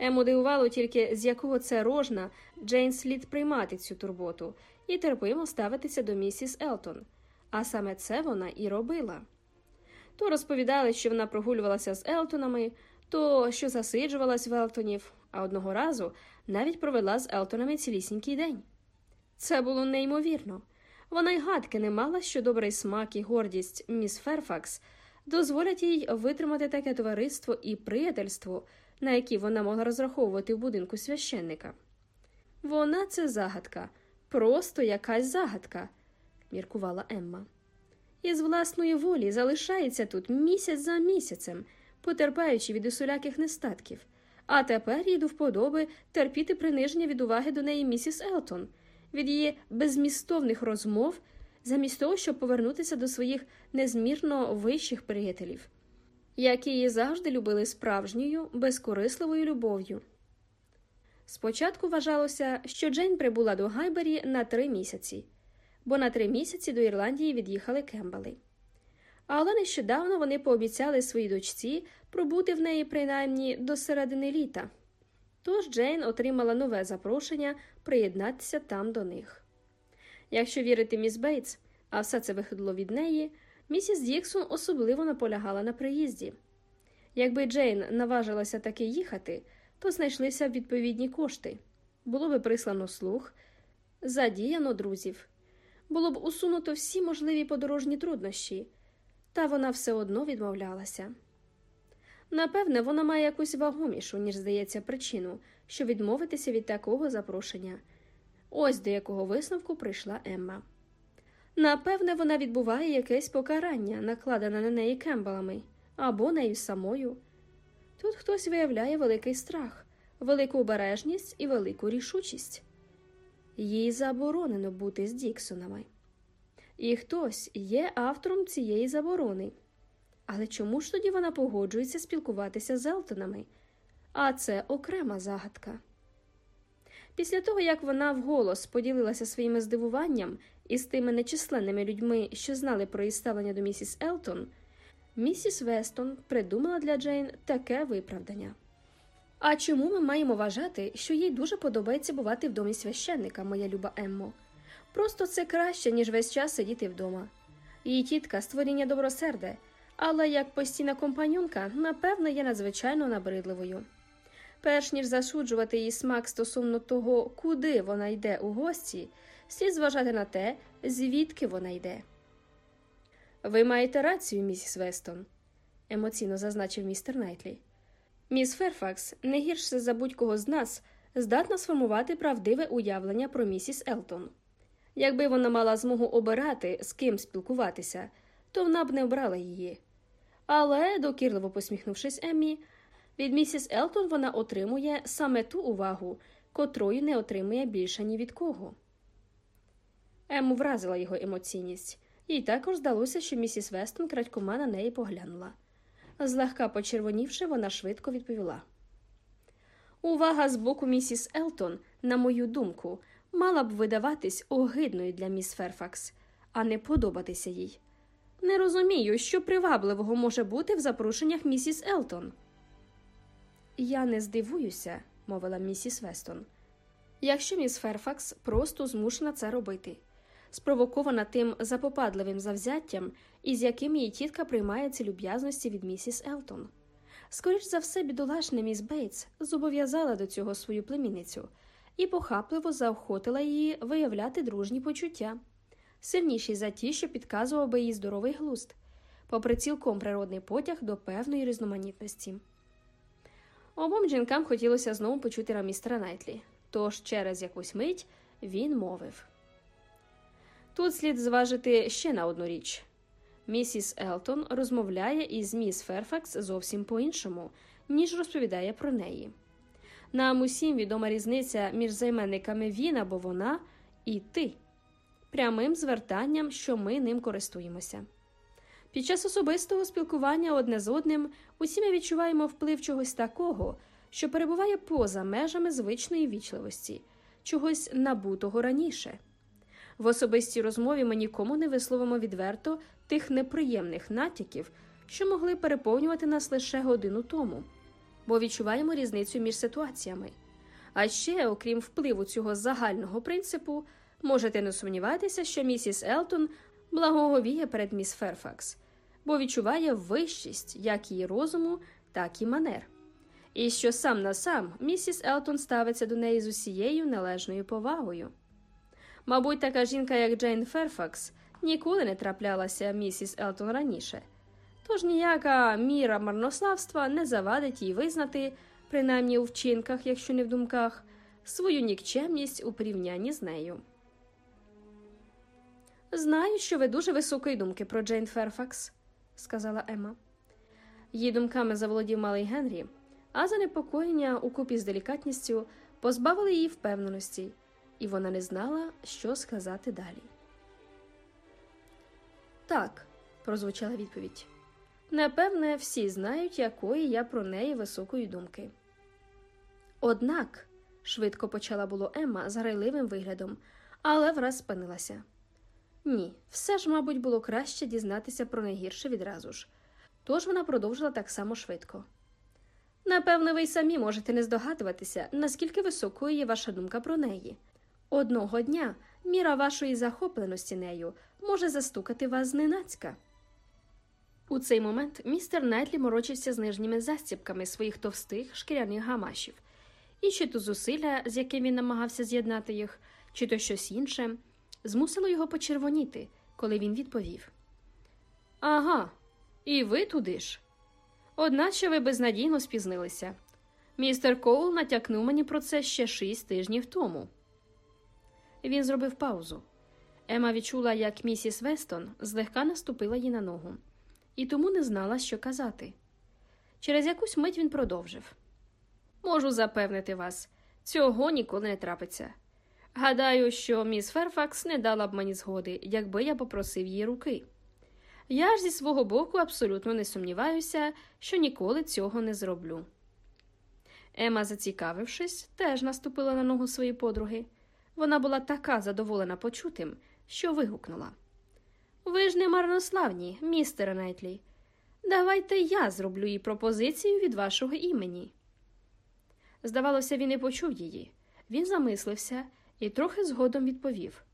Ему дивувало тільки, з якого це рожна Джейн слід приймати цю турботу і терпимо ставитися до місіс Елтон, а саме це вона і робила. То розповідали, що вона прогулювалася з Елтонами, то що засиджувалась в Елтонів, а одного разу навіть провела з Елтонами цілісінький день. Це було неймовірно. Вона й гадки не мала, що добрий смак і гордість міс Ферфакс дозволять їй витримати таке товариство і приятельство, на які вона могла розраховувати в будинку священника. Вона це загадка, просто якась загадка, міркувала Емма. І з власної волі залишається тут місяць за місяцем, потерпаючи від усіляких нестатків, а тепер їй до вподоби терпіти приниження від уваги до неї місіс Елтон – від її безмістовних розмов, замість того, щоб повернутися до своїх незмірно вищих приятелів, які її завжди любили справжньою, безкорисливою любов'ю. Спочатку вважалося, що Джейн прибула до Гайбері на три місяці, бо на три місяці до Ірландії від'їхали Кембали. Але нещодавно вони пообіцяли своїй дочці пробути в неї принаймні до середини літа. Тож Джейн отримала нове запрошення приєднатися там до них. Якщо вірити міс Бейтс, а все це виходило від неї, місіс Діксон особливо наполягала на приїзді. Якби Джейн наважилася таки їхати, то знайшлися б відповідні кошти. Було б прислано слух, задіяно друзів, було б усунуто всі можливі подорожні труднощі, та вона все одно відмовлялася. Напевне, вона має якусь вагомішу, ніж здається, причину, щоб відмовитися від такого запрошення. Ось до якого висновку прийшла Емма. Напевне, вона відбуває якесь покарання, накладене на неї кембалами або нею самою. Тут хтось виявляє великий страх, велику обережність і велику рішучість. Їй заборонено бути з Діксонами. І хтось є автором цієї заборони. Але чому ж тоді вона погоджується спілкуватися з Елтонами? А це окрема загадка. Після того, як вона вголос поділилася своїм здивуванням із тими нечисленними людьми, що знали про її ставлення до місіс Елтон, місіс Вестон придумала для Джейн таке виправдання. А чому ми маємо вважати, що їй дуже подобається бувати в домі священника, моя люба Еммо? Просто це краще, ніж весь час сидіти вдома. Її тітка створіння добросерде але як постійна компаньонка, напевно, є надзвичайно набридливою. Перш ніж засуджувати її смак стосовно того, куди вона йде у гості, слід зважати на те, звідки вона йде. Ви маєте рацію, місіс Вестон, емоційно зазначив містер Найтлі. Міс Ферфакс, не гірше за будь-кого з нас, здатна сформувати правдиве уявлення про місіс Елтон. Якби вона мала змогу обирати, з ким спілкуватися, то вона б не обрала її. Але, докірливо посміхнувшись Еммі, від місіс Елтон вона отримує саме ту увагу, котрою не отримує більше ні від кого. Ему вразила його емоційність, їй також здалося, що місіс Вестон крадькома на неї поглянула. Злегка почервонівши, вона швидко відповіла. Увага з боку місіс Елтон, на мою думку, мала б видаватись огидною для міс Ферфакс, а не подобатися їй. Не розумію, що привабливого може бути в запрошеннях місіс Елтон. Я не здивуюся, мовила місіс Вестон. Якщо міс Ферфакс просто змушена це робити, спровокована тим запопадливим завзяттям, із яким її тітка приймає ці люб'язності від місіс Елтон. Скоріш за все, бідолашна міс Бейтс зобов'язала до цього свою племінницю і похапливо заохотила її виявляти дружні почуття сильніший за ті, що підказував би їй здоровий глузд, попри цілком природний потяг до певної різноманітності. Обом жінкам хотілося знову почути на містера Найтлі, тож через якусь мить він мовив. Тут слід зважити ще на одну річ. Місіс Елтон розмовляє із міс Ферфакс зовсім по іншому, ніж розповідає про неї. Нам усім відома різниця між займенниками він або вона і ти прямим звертанням, що ми ним користуємося. Під час особистого спілкування одне з одним усі ми відчуваємо вплив чогось такого, що перебуває поза межами звичної вічливості, чогось набутого раніше. В особистій розмові ми нікому не висловимо відверто тих неприємних натяків, що могли переповнювати нас лише годину тому, бо відчуваємо різницю між ситуаціями. А ще, окрім впливу цього загального принципу, можете не сумніватися, що місіс Елтон благоговіє перед міс Ферфакс, бо відчуває вищість як її розуму, так і манер. І що сам на сам місіс Елтон ставиться до неї з усією належною повагою. Мабуть, така жінка, як Джейн Ферфакс, ніколи не траплялася місіс Елтон раніше, тож ніяка міра марнославства не завадить їй визнати, принаймні у вчинках, якщо не в думках, свою нікчемність у порівнянні з нею. Знаю, що ви дуже високої думки про Джейн Ферфакс, сказала Емма. Її думками заволодів малий Генрі, а занепокоєння укупі з делікатністю позбавили її впевненості, і вона не знала, що сказати далі. Так, прозвучала відповідь. Напевне, всі знають, якої я про неї високої думки. Однак, швидко почала було Емма з грайливим виглядом, але враз спинилася. Ні, все ж, мабуть, було краще дізнатися про найгірше відразу ж. Тож вона продовжила так само швидко. Напевне, ви й самі можете не здогадуватися, наскільки високою є ваша думка про неї. Одного дня міра вашої захопленості нею може застукати вас зненацька. У цей момент містер Найтлі морочився з нижніми застібками своїх товстих шкіряних гамашів, і чи то зусилля, з яким він намагався з'єднати їх, чи то щось інше, змусило його почервоніти, коли він відповів Ага, і ви туди ж. Одначе ви безнадійно спізнилися. Містер Коул натякнув мені про це ще шість тижнів тому. Він зробив паузу. Ема відчула, як місіс Вестон злегка наступила їй на ногу, і тому не знала, що казати. Через якусь мить він продовжив Можу запевнити вас, цього ніколи не трапиться. Гадаю, що міс Ферфакс не дала б мені згоди, якби я попросив її руки. Я ж зі свого боку абсолютно не сумніваюся, що ніколи цього не зроблю. Ема, зацікавившись, теж наступила на ногу своєї подруги. Вона була така задоволена почутим, що вигукнула Ви ж не марнославні, містере Найтлі. Давайте я зроблю їй пропозицію від вашого імені. Здавалося, він і почув її. Він замислився і трохи згодом відповів.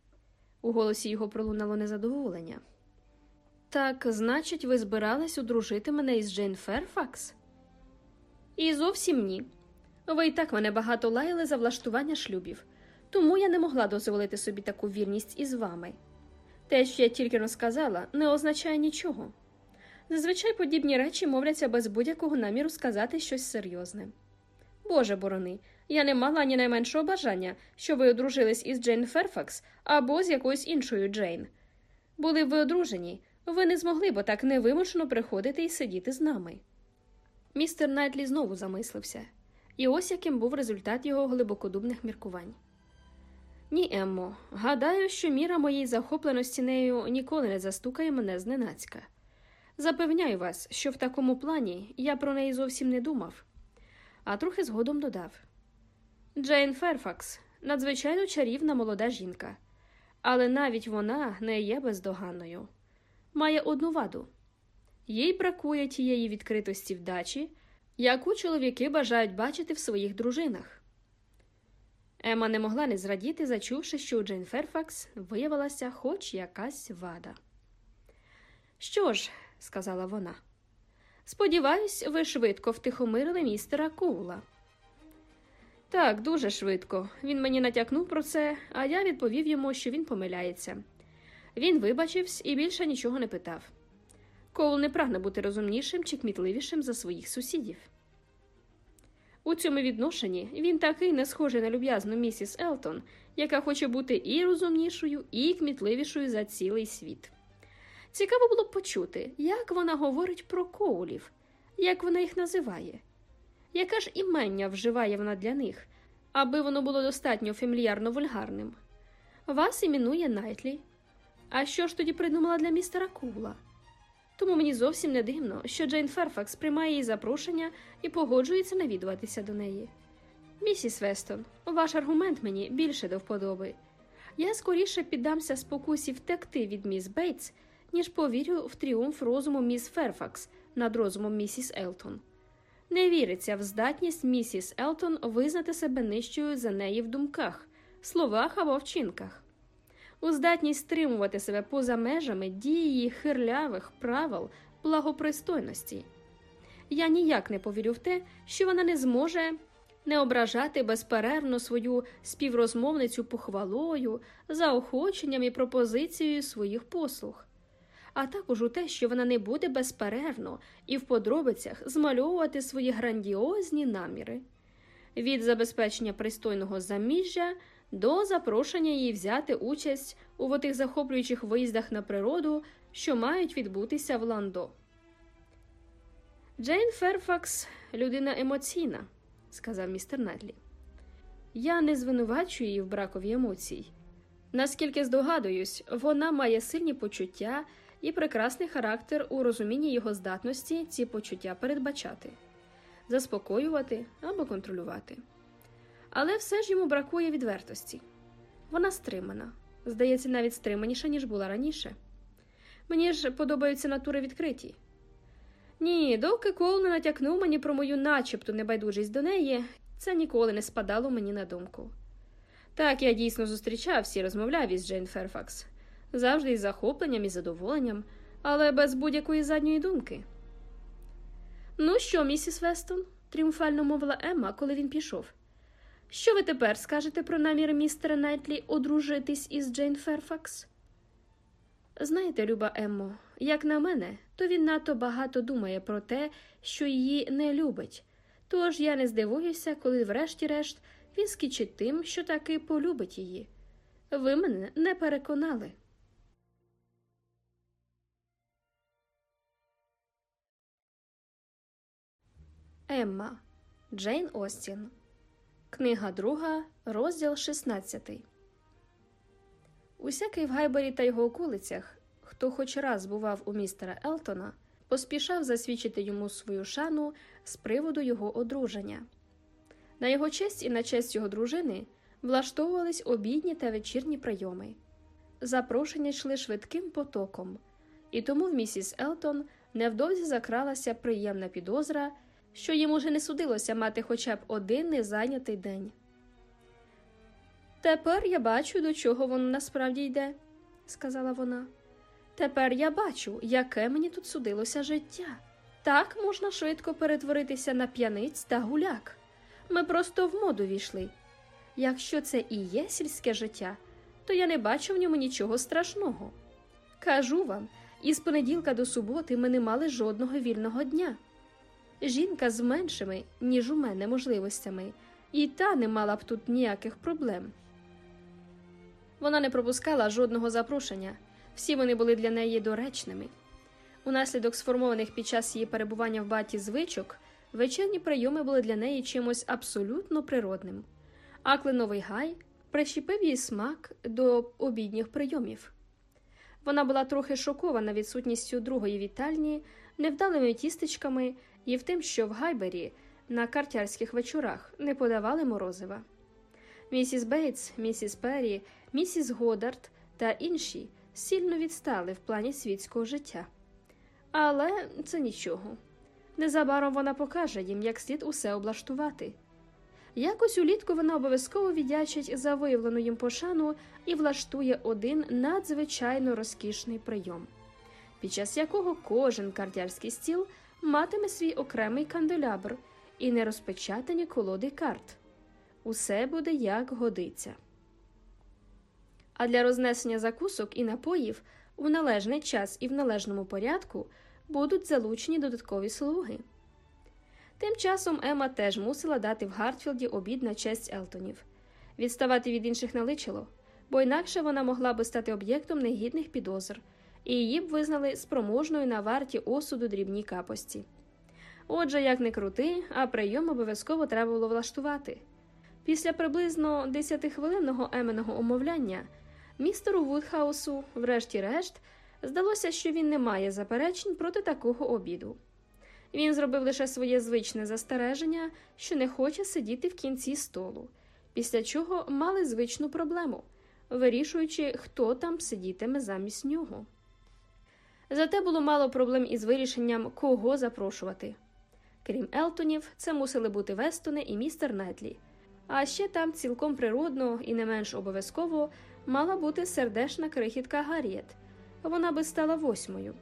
У голосі його пролунало незадоволення. Так, значить, ви збирались одружити мене із Джейн Ферфакс? І зовсім ні. Ви і так мене багато лаяли за влаштування шлюбів, тому я не могла дозволити собі таку вірність із вами. Те, що я тільки розказала, не означає нічого. Зазвичай подібні речі мовляться без будь-якого наміру сказати щось серйозне. Боже борони, я не мала ні найменшого бажання, що ви одружились із Джейн Ферфакс або з якоюсь іншою Джейн. Були б ви одружені, ви не змогли б так невимушено приходити і сидіти з нами. Містер Найтлі знову замислився, і ось яким був результат його глибокодумних міркувань. Ні, Еммо, гадаю, що міра моєї захопленості нею ніколи не застукає мене зненацька. Запевняю вас, що в такому плані я про неї зовсім не думав, а трохи згодом додав Джейн Ферфакс надзвичайно чарівна молода жінка, але навіть вона не є бездоганною. Має одну ваду їй бракує тієї відкритості вдачі, яку чоловіки бажають бачити в своїх дружинах. Ема не могла не зрадіти, зачувши, що у Джейн Ферфакс виявилася хоч якась вада. Що ж, сказала вона, сподіваюсь, ви швидко втихомирили містера Коула. Так, дуже швидко. Він мені натякнув про це, а я відповів йому, що він помиляється. Він вибачився і більше нічого не питав. Коул не прагне бути розумнішим чи кмітливішим за своїх сусідів. У цьому відношенні він такий не схожий на люб'язну місіс Елтон, яка хоче бути і розумнішою, і кмітливішою за цілий світ. Цікаво було б почути, як вона говорить про коулів, як вона їх називає, яке ж імення вживає вона для них, аби воно було достатньо фамільярно вульгарним. Вас іменує Найтлі. А що ж тоді придумала для містера Коула? Тому мені зовсім не дивно, що Джейн Ферфакс приймає її запрошення і погоджується навідуватися до неї. Місіс Вестон, ваш аргумент мені більше до вподоби. Я скоріше піддамся спокусі втекти від міс Бейтс, ніж повірю в тріумф розуму міс Ферфакс над розумом місіс Елтон. Не віриться в здатність місіс Елтон визнати себе нижчою за неї в думках, словах або вчинках, у здатність стримувати себе поза межами дії хирлявих правил благопристойності. Я ніяк не повірю в те, що вона не зможе не ображати безперервно свою співрозмовницю похвалою, заохоченням і пропозицією своїх послуг, а також у те, що вона не буде безперервно і в подробицях змальовувати свої грандіозні наміри. Від забезпечення пристойного заміжжя до запрошення її взяти участь у отих захоплюючих виїздах на природу, що мають відбутися в Ландо. Джейн Ферфакс людина емоційна, сказав містер Надлі. Я не звинувачую її в бракові емоцій. Наскільки здогадуюсь, вона має сильні почуття і прекрасний характер у розумінні його здатності ці почуття передбачати, заспокоювати або контролювати. Але все ж йому бракує відвертості. Вона стримана, здається, навіть стриманіша, ніж була раніше. Мені ж подобаються натури відкриті. Ні, доки Коул не натякнув мені про мою начебто небайдужість до неї, це ніколи не спадало мені на думку. Так, я дійсно зустрічався і розмовляв із Джейн Ферфакс, завжди із захопленням і задоволенням, але без будь-якої задньої думки. Ну що, місіс Вестон? тріумфально мовила Емма, коли він пішов. Що ви тепер скажете про наміри містера Найтлі одружитись із Джейн Ферфакс? Знаєте, люба Еммо, як на мене, то він надто багато думає про те, що її не любить. Тож я не здивуюся, коли, врешті-решт, він скічить тим, що таки полюбить її. Ви мене не переконали. Емма Джейн Остін. Книга друга, розділ 16. Усякий в Гайбері та його околицях, хто хоч раз бував у містера Елтона, поспішав засвідчити йому свою шану з приводу його одруження. На його честь і на честь його дружини влаштовувались обідні та вечірні прийоми. Запрошення йшли швидким потоком, і тому в місіс Елтон невдовзі закралася приємна підозра, що їм уже не судилося мати хоча б один незайнятий день. Тепер я бачу, до чого воно насправді йде, сказала вона. Тепер я бачу, яке мені тут судилося життя. Так можна швидко перетворитися на п'яниць та гуляк. Ми просто в моду війшли. Якщо це і є сільське життя, то я не бачу в ньому нічого страшного. Кажу вам, із понеділка до суботи ми не мали жодного вільного дня. Жінка з меншими, ніж у мене, можливостями, і та не мала б тут ніяких проблем. Вона не пропускала жодного запрошення, всі вони були для неї доречними. Унаслідок сформованих під час її перебування в баті звичок, вечірні прийоми були для неї чимось абсолютно природним, а кленовий гай прищепив їй смак до обідніх прийомів. Вона була трохи шокована відсутністю другої вітальні, невдалими тістечками і в тим, що в Гайбері на картярських вечорах не подавали морозива. Місіс Бейтс, місіс Перрі, місіс Годард та інші сильно відстали в плані світського життя. Але це нічого. Незабаром вона покаже їм, як слід усе облаштувати. Якось улітку вона обов'язково віддячить за виявлену їм пошану і влаштує один надзвичайно розкішний прийом, під час якого кожен картярський стіл матиме свій окремий канделябр і не розпечатані колоди карт. Усе буде як годиться. А для рознесення закусок і напоїв у належний час і в належному порядку будуть залучені додаткові слуги. Тим часом Ема теж мусила дати в Гартфілді обід на честь Елтонів. Відставати від інших наличило, бо інакше вона могла би стати об'єктом негідних підозр, і її б визнали спроможною на варті осуду дрібній капості. Отже, як не крути, а прийом обов'язково треба було влаштувати. Після приблизно 10-хвилинного еменого умовляння містеру Вудхаусу, врешті-решт, здалося, що він не має заперечень проти такого обіду. Він зробив лише своє звичне застереження, що не хоче сидіти в кінці столу, після чого мали звичну проблему вирішуючи, хто там сидітиме замість нього. Зате було мало проблем із вирішенням, кого запрошувати. Крім Елтонів, це мусили бути Вестони і містер Нетлі. А ще там цілком природно і не менш обов'язково мала бути сердешна крихітка Гарріет. Вона би стала восьмою.